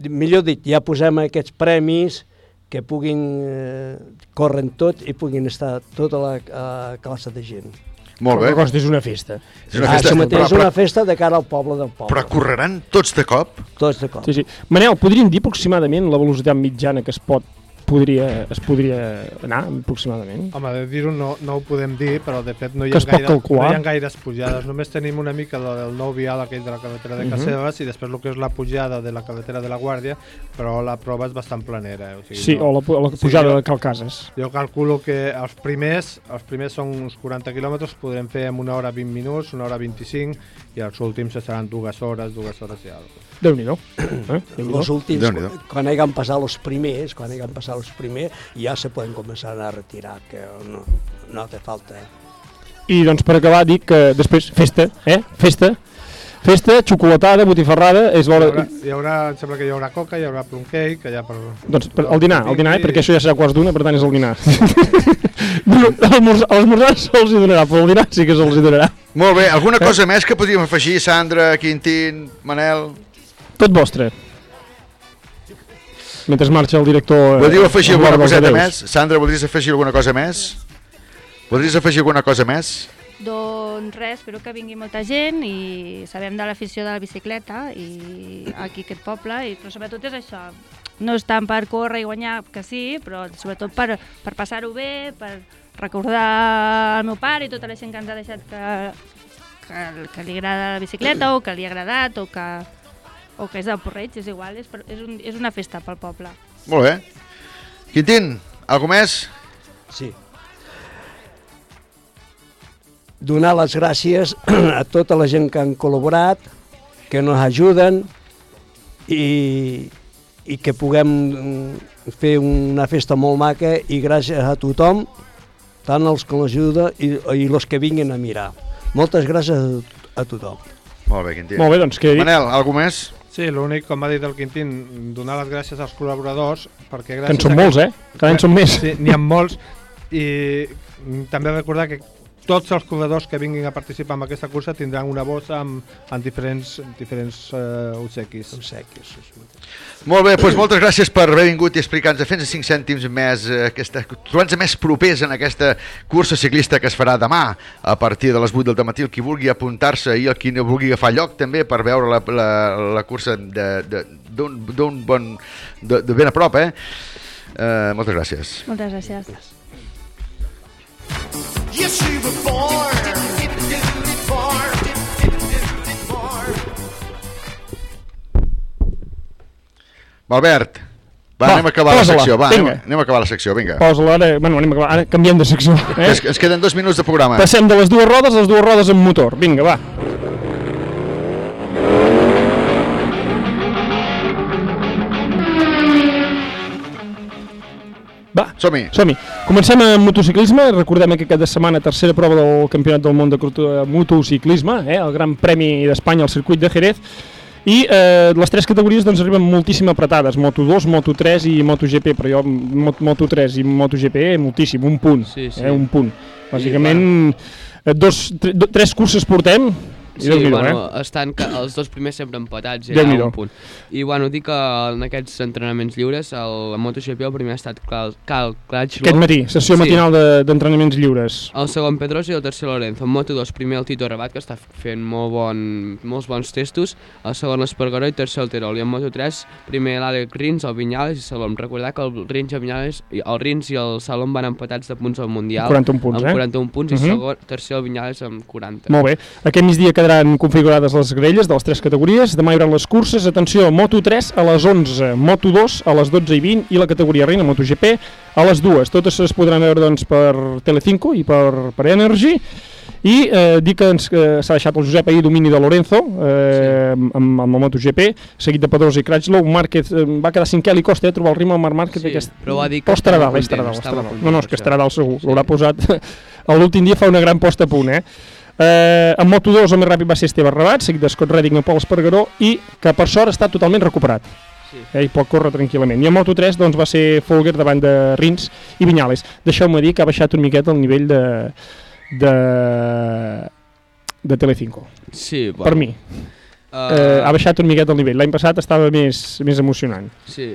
[SPEAKER 15] millor dit, ja posem aquests premis que puguin eh, córrer tot i puguin estar tota la eh, classe de gent.
[SPEAKER 1] Molt bé.
[SPEAKER 11] La cosa és una festa.
[SPEAKER 1] És una
[SPEAKER 15] Ah,
[SPEAKER 1] festa,
[SPEAKER 15] això mateix,
[SPEAKER 1] però-
[SPEAKER 15] és una
[SPEAKER 1] però-
[SPEAKER 15] festa de cara al poble del poble.
[SPEAKER 1] Però correran tots de cop?
[SPEAKER 15] Tots de cop.
[SPEAKER 11] Sí, sí. Manel, podríem dir aproximadament la velocitat mitjana que es pot podria, es podria anar aproximadament?
[SPEAKER 17] Home, de dir-ho no, no ho podem dir, però de fet no hi, ha gaire,
[SPEAKER 11] calcular.
[SPEAKER 17] no hi ha gaires pujades. Només tenim una mica la del nou vial aquell de la carretera de
[SPEAKER 11] Mhm.
[SPEAKER 17] Caseves i després el que és la pujada de la carretera de la Guàrdia, però la prova és bastant planera. Eh? O sigui,
[SPEAKER 11] Sí,
[SPEAKER 17] no...
[SPEAKER 11] o la, pu- la pujada de Calcases.
[SPEAKER 17] Jo calculo que els primers, els primers són uns 40 quilòmetres, podrem fer en una hora 20 minuts, una hora 25, i els últims seran dues hores, dues hores i alguna
[SPEAKER 11] Déu-n'hi-do. Eh? Déu-n'hi-do.
[SPEAKER 15] Los últims,
[SPEAKER 1] Déu-n'hi-do.
[SPEAKER 15] quan hayan passat els primers, quan hayan passat els primers, ja se poden començar a retirar, que no, no té falta.
[SPEAKER 11] I doncs per acabar dic que després, festa, eh? Festa. Festa, xocolatada, botifarrada, és
[SPEAKER 17] Hi
[SPEAKER 11] l'hora...
[SPEAKER 17] haurà, hi haurà, em sembla que hi haurà coca, hi haurà plum cake, allà per...
[SPEAKER 11] Doncs per, el dinar, el dinar, eh, perquè això ja serà quarts d'una, per tant és el dinar. L'esmorzar l'esmorzar se'ls hi donarà, però el dinar sí que se'ls hi donarà.
[SPEAKER 1] Molt bé, alguna
[SPEAKER 11] Eh?
[SPEAKER 1] cosa més que podríem afegir, Sandra, Quintín, Manel?
[SPEAKER 11] Tot vostre. Mentre marxa el director... eh,
[SPEAKER 1] Voldríeu afegir alguna coseta
[SPEAKER 11] adeus.
[SPEAKER 1] més? Sandra, voldries afegir alguna cosa més? Voldries afegir alguna cosa més?
[SPEAKER 16] Doncs res, espero que vingui molta gent i sabem de l'afició de la bicicleta i aquí aquest poble, i, però sobretot és això, no és tant per córrer i guanyar, que sí, però sobretot per, per passar-ho bé, per recordar el meu pare i tota la gent que ens ha deixat que, que, que li agrada la bicicleta o que li ha agradat o que, o que és del Porreig, és igual, és, per, és, un, és una festa pel poble.
[SPEAKER 1] Molt bé. Quintín, alguna més?
[SPEAKER 15] Sí. Donar les gràcies a tota la gent que han col·laborat, que nos ajuden i, i que puguem mm, fer una festa molt maca i gràcies a tothom, tant els que l'ajuda i, i els que vinguin a mirar. Moltes gràcies a, a tothom.
[SPEAKER 1] Molt bé, Quintín.
[SPEAKER 11] Molt bé, doncs, que-
[SPEAKER 1] Manel, alguna més?
[SPEAKER 17] Sí, l'únic, com ha dit el Quintín, donar les gràcies als col·laboradors, perquè
[SPEAKER 11] Que
[SPEAKER 17] gràcies
[SPEAKER 11] en són
[SPEAKER 17] a
[SPEAKER 11] molts, eh? Cada any són més.
[SPEAKER 17] Sí, n'hi ha molts, i també recordar que tots els corredors que vinguin a participar en aquesta cursa tindran una bossa amb, amb diferents, diferents uh, obsequis.
[SPEAKER 15] Obsequis,
[SPEAKER 1] Molt bé, doncs moltes gràcies per haver vingut i explicar-nos, fent 5 cèntims més, eh, aquesta, trobant més propers en aquesta cursa ciclista que es farà demà a partir de les 8 del matí. El qui vulgui apuntar-se i el qui no vulgui agafar lloc també per veure la, la, la cursa de- de- d'un bon... De, de ben a prop, eh? eh moltes gràcies.
[SPEAKER 16] Moltes gràcies.
[SPEAKER 12] Yes, she was born. born.
[SPEAKER 1] Albert, va,
[SPEAKER 11] Va,
[SPEAKER 1] anem a acabar la secció, va, anem,
[SPEAKER 11] vinga.
[SPEAKER 1] anem a acabar la secció, vinga.
[SPEAKER 11] Posa-la ara, bueno, anem a acabar, ara canviem de secció. Eh?
[SPEAKER 1] Es, ens queden dos minuts de programa.
[SPEAKER 11] Passem de les dues rodes a les dues rodes amb motor. Vinga, va. Va,
[SPEAKER 1] som-hi.
[SPEAKER 11] Som-hi. Comencem amb motociclisme. Recordem que aquesta setmana tercera prova del Campionat del Món de motociclisme, eh? el Gran Premi d'Espanya al circuit de Jerez. I eh, les tres categories doncs, arriben moltíssim apretades, Moto2, Moto3 i MotoGP, però jo Mot- Moto3 i MotoGP moltíssim, un punt,
[SPEAKER 9] Sí, sí.
[SPEAKER 11] Eh, un punt. Bàsicament, eh, dos, tre, do, tres curses portem
[SPEAKER 9] Sí, bueno,
[SPEAKER 11] eh?
[SPEAKER 9] estan els dos primers sempre empatats,
[SPEAKER 11] Déu-n'hi-do.
[SPEAKER 9] un punt. I bueno, dic que en aquests entrenaments lliures, el, la MotoGP el primer ha estat Cal, Cal Crutchlow.
[SPEAKER 11] Aquest matí, sessió matinal de- d'entrenaments lliures.
[SPEAKER 9] El segon Pedrosa i el tercer Lorenzo. En Moto2 primer el Tito Rabat, que està fent molt bon, molts bons testos. El segon l'Espargaró i tercer el Terol. I en Moto3 primer l'Àlex Rins, el Vinyales i Salom. Recordar que el Rins el Vinyales, el Rins i el Salom van empatats de punts al Mundial.
[SPEAKER 11] 41 punts,
[SPEAKER 9] amb
[SPEAKER 11] eh?
[SPEAKER 9] 41 punts
[SPEAKER 11] Mhm.
[SPEAKER 9] i segon, tercer el Vinyales amb 40.
[SPEAKER 11] Molt bé. Aquest migdia quedaran configurades les grelles de les tres categories. Demà hi haurà les curses. Atenció, Moto3 a les 11, Moto2 a les 12 i 20 i la categoria reina MotoGP a les dues. Totes es podran veure doncs, per Telecinco i per, per Energy. I eh, dir que ens que s'ha deixat el Josep ahir domini de Lorenzo eh, sí. amb, amb el MotoGP, seguit de Pedrosa i Crutchlow. Márquez eh, va quedar cinquè a li costa eh, trobar el ritme amb Marc Márquez.
[SPEAKER 9] Sí,
[SPEAKER 11] aquest...
[SPEAKER 9] però va dir que
[SPEAKER 11] estarà dalt, estarà dalt,
[SPEAKER 9] estava
[SPEAKER 11] estarà dalt. No, no, és que estarà dalt segur. L'haurà posat... L'últim dia fa una gran posta a punt, eh? Eh, en Moto2 el més ràpid va ser Esteve Rabat, seguit de Scott Redding i Pol Espargaró, i que per sort està totalment recuperat.
[SPEAKER 9] Sí.
[SPEAKER 11] Eh, i pot córrer tranquil·lament. I en Moto3 doncs, va ser Folger davant de Rins i Vinyales. Deixeu-me dir que ha baixat una miqueta el nivell de, de, de Telecinco.
[SPEAKER 9] Sí, bueno.
[SPEAKER 11] Per mi.
[SPEAKER 9] Uh,
[SPEAKER 11] Eh, ha baixat una miqueta el nivell. L'any passat estava més, més emocionant.
[SPEAKER 9] Sí.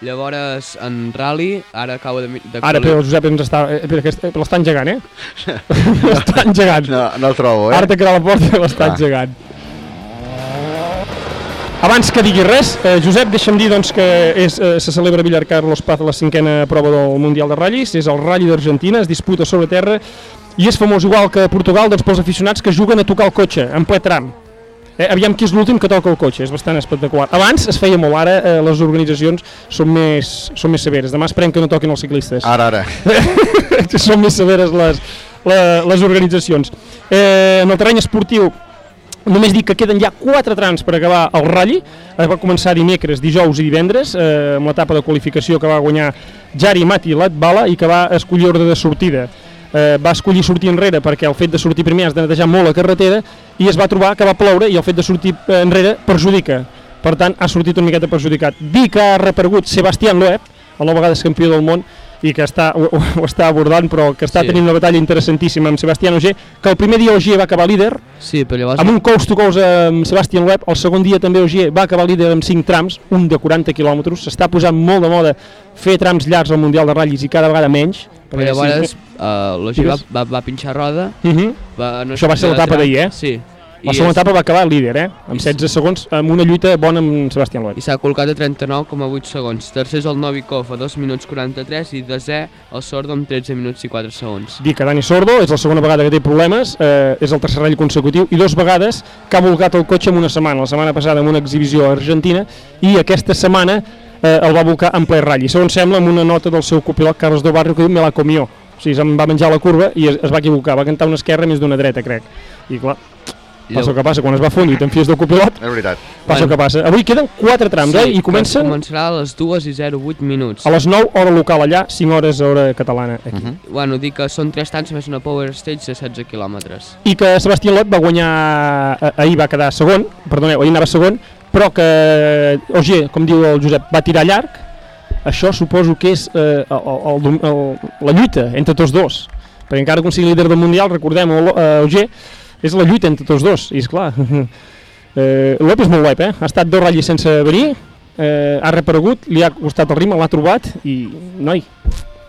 [SPEAKER 9] Llavors, en rally, ara acaba de... de
[SPEAKER 11] Ara, però el Josep ens està... Eh, eh, l'està engegant, eh? l'està engegant.
[SPEAKER 1] No, no el trobo, eh?
[SPEAKER 11] Ara a la porta i l'està
[SPEAKER 1] Va.
[SPEAKER 11] engegant. Abans que digui res, eh, Josep, deixa'm dir doncs, que és, eh, se celebra a Villar Carlos Paz la cinquena prova del Mundial de Ratllis, és el Rally d'Argentina, es disputa sobre terra i és famós igual que a Portugal doncs, pels aficionats que juguen a tocar el cotxe, en ple tram. Eh, aviam qui és l'últim que toca el cotxe, és bastant espectacular. Abans es feia molt, ara eh, les organitzacions són més, són més severes. Demà esperem que no toquin els ciclistes.
[SPEAKER 1] Ara, ara.
[SPEAKER 11] són més severes les, la, les organitzacions. Eh, en el terreny esportiu Només dic que queden ja quatre trams per acabar el ratll. Eh, va començar dimecres, dijous i divendres, eh, amb l'etapa de qualificació que va guanyar Jari Mati Latbala i que va escollir ordre de sortida. Eh, va escollir sortir enrere perquè el fet de sortir primer has de netejar molt la carretera i es va trobar que va ploure i el fet de sortir eh, enrere perjudica. Per tant, ha sortit una miqueta perjudicat. Dir que ha repergut Sebastián Loeb, el nou vegades campió del món, i que està, ho, ho està abordant, però que està
[SPEAKER 9] Sí.
[SPEAKER 11] tenint una batalla interessantíssima amb Sebastián Ogier, que el primer dia Ogier va acabar líder,
[SPEAKER 9] Sí, però llavors...
[SPEAKER 11] amb un coast to coast amb Sebastián Loeb, el segon dia també Ogier va acabar líder amb 5 trams, un de 40 quilòmetres, s'està posant molt de moda fer trams llargs al Mundial de Ratllis i cada vegada menys.
[SPEAKER 9] Però llavors
[SPEAKER 11] sí,
[SPEAKER 9] uh, l'Ogi va, va, va pinxar roda.
[SPEAKER 11] Mhm.
[SPEAKER 9] va,
[SPEAKER 11] Això va ser l'etapa d'ahir, eh?
[SPEAKER 9] Sí.
[SPEAKER 11] La segona etapa va acabar líder, eh? Amb 16 segons, amb una lluita bona amb Sebastián Loeb.
[SPEAKER 9] I s'ha col·locat a 39,8 segons. Tercer és el Novikov a 2 minuts 43 i desè el Sordo amb 13 minuts i 4 segons.
[SPEAKER 11] Dir que Dani Sordo és la segona vegada que té problemes, eh, és el tercer ratll consecutiu i dos vegades que ha volcat el cotxe en una setmana. La setmana passada en una exhibició a Argentina i aquesta setmana eh, el va volcar en ple ratll. I segons sembla, amb una nota del seu copilot Carlos do Barrio que diu me la comió. O sigui, se'n va menjar la curva i es, es va equivocar, va cantar una esquerra més d'una dreta, crec. I clar, passa el que passa, quan es va fondre i t'enfies del copilot,
[SPEAKER 1] És veritat.
[SPEAKER 11] passa el que passa. Avui queden quatre trams, eh? I comencen
[SPEAKER 9] Començarà a les 2 i 08 minuts.
[SPEAKER 11] a les 9 hora local allà, 5 hores hora catalana aquí. Uh -huh.
[SPEAKER 9] Bueno, dic que són 3 tants més una power stage de 16 quilòmetres.
[SPEAKER 11] i que Sebastián Lot va guanyar, eh, ahir va quedar segon, perdoneu, ahir anava segon, però que Ogier, com diu el Josep, va tirar llarg, això suposo que és eh, el, el, el, la lluita entre tots dos, perquè encara que un sigui líder del Mundial, recordem, el, eh, és la lluita entre tots dos, i és clar, eh, Loeb és molt web, eh? ha estat dos ratllis sense venir, eh, ha reparegut, li ha costat el ritme, l'ha trobat, i, noi,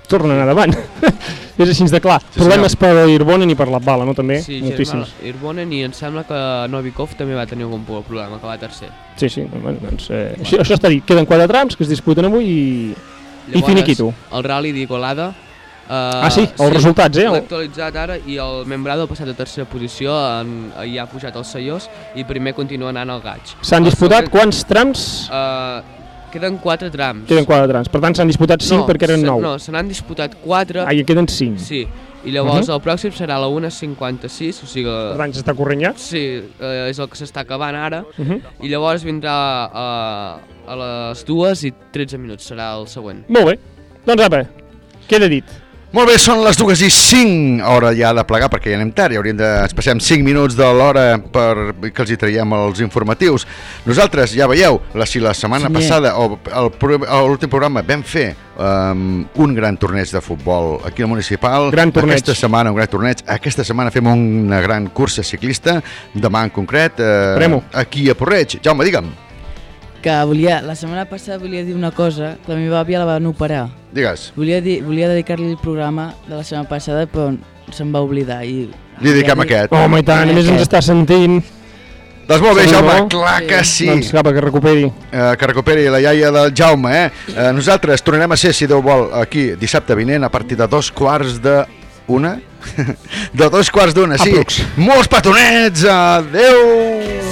[SPEAKER 11] torna a anar davant. és així de clar.
[SPEAKER 9] Sí,
[SPEAKER 11] Problemes per Irbonen i per la bala, no? També,
[SPEAKER 9] Sí,
[SPEAKER 11] moltíssims.
[SPEAKER 9] Germà Irbonen i em sembla que Novikov també va tenir algun problema, que va tercer.
[SPEAKER 11] Sí, sí, bueno, doncs, eh, això, això està dit. Queden quatre trams que es disputen avui i, i finiquito.
[SPEAKER 9] el Rally d'Igualada Uh,
[SPEAKER 11] Ah, sí? Els resultats, eh?
[SPEAKER 9] L'he actualitzat ara i el Membrado ha passat a tercera posició, en, hi ha pujat els Seiós i primer continua anant al Gaig.
[SPEAKER 11] S'han
[SPEAKER 9] El
[SPEAKER 11] disputat
[SPEAKER 9] següent-
[SPEAKER 11] quants trams?
[SPEAKER 9] Uh, queden quatre trams.
[SPEAKER 11] Queden quatre trams. Per tant, s'han disputat cinc perquè eren
[SPEAKER 9] se-
[SPEAKER 11] nou.
[SPEAKER 9] No, se n'han disputat quatre.
[SPEAKER 11] Ah, i en queden cinc.
[SPEAKER 9] Sí, i llavors
[SPEAKER 11] Mhm.
[SPEAKER 9] el pròxim serà a la 1.56, o sigui...
[SPEAKER 11] Per tant, s'està corrent ja?
[SPEAKER 9] Sí, eh, és el que s'està acabant ara.
[SPEAKER 11] Mhm.
[SPEAKER 9] I llavors vindrà a, a les dues i 13 minuts serà el següent.
[SPEAKER 11] Molt bé. Doncs apa, queda dit.
[SPEAKER 1] Molt bé, són les dues i cinc, hora ja de plegar perquè ja anem tard i hauríem de... ens passem 5 minuts de l'hora per que els hi traiem els informatius. Nosaltres, ja veieu, la, si la setmana
[SPEAKER 2] Sí.
[SPEAKER 1] passada o l'últim programa vam fer um, un gran torneig de futbol aquí al municipal.
[SPEAKER 11] Gran torneig.
[SPEAKER 1] Aquesta setmana un gran torneig. Aquesta setmana fem una gran cursa ciclista, demà en concret, eh, aquí a Porreig. Jaume, digue'm,
[SPEAKER 2] Que volia, la setmana passada volia dir una cosa, que la meva àvia la van operar.
[SPEAKER 1] digues.
[SPEAKER 2] Volia, dir, volia dedicar-li el programa de la setmana passada, però se'm va oblidar. I
[SPEAKER 1] Li dediquem aquest.
[SPEAKER 11] Home, i tant, a més ens està sentint.
[SPEAKER 1] Doncs molt bé,
[SPEAKER 11] Segur,
[SPEAKER 1] Jaume,
[SPEAKER 11] no?
[SPEAKER 1] clar que sí.
[SPEAKER 11] Doncs cap, que recuperi.
[SPEAKER 1] eh, que recuperi la iaia del Jaume, eh? eh? Nosaltres tornarem a ser, si Déu vol, aquí dissabte vinent a partir de dos quarts de una? de dos quarts d'una, sí.
[SPEAKER 11] Aprox.
[SPEAKER 1] Molts petonets, adeu!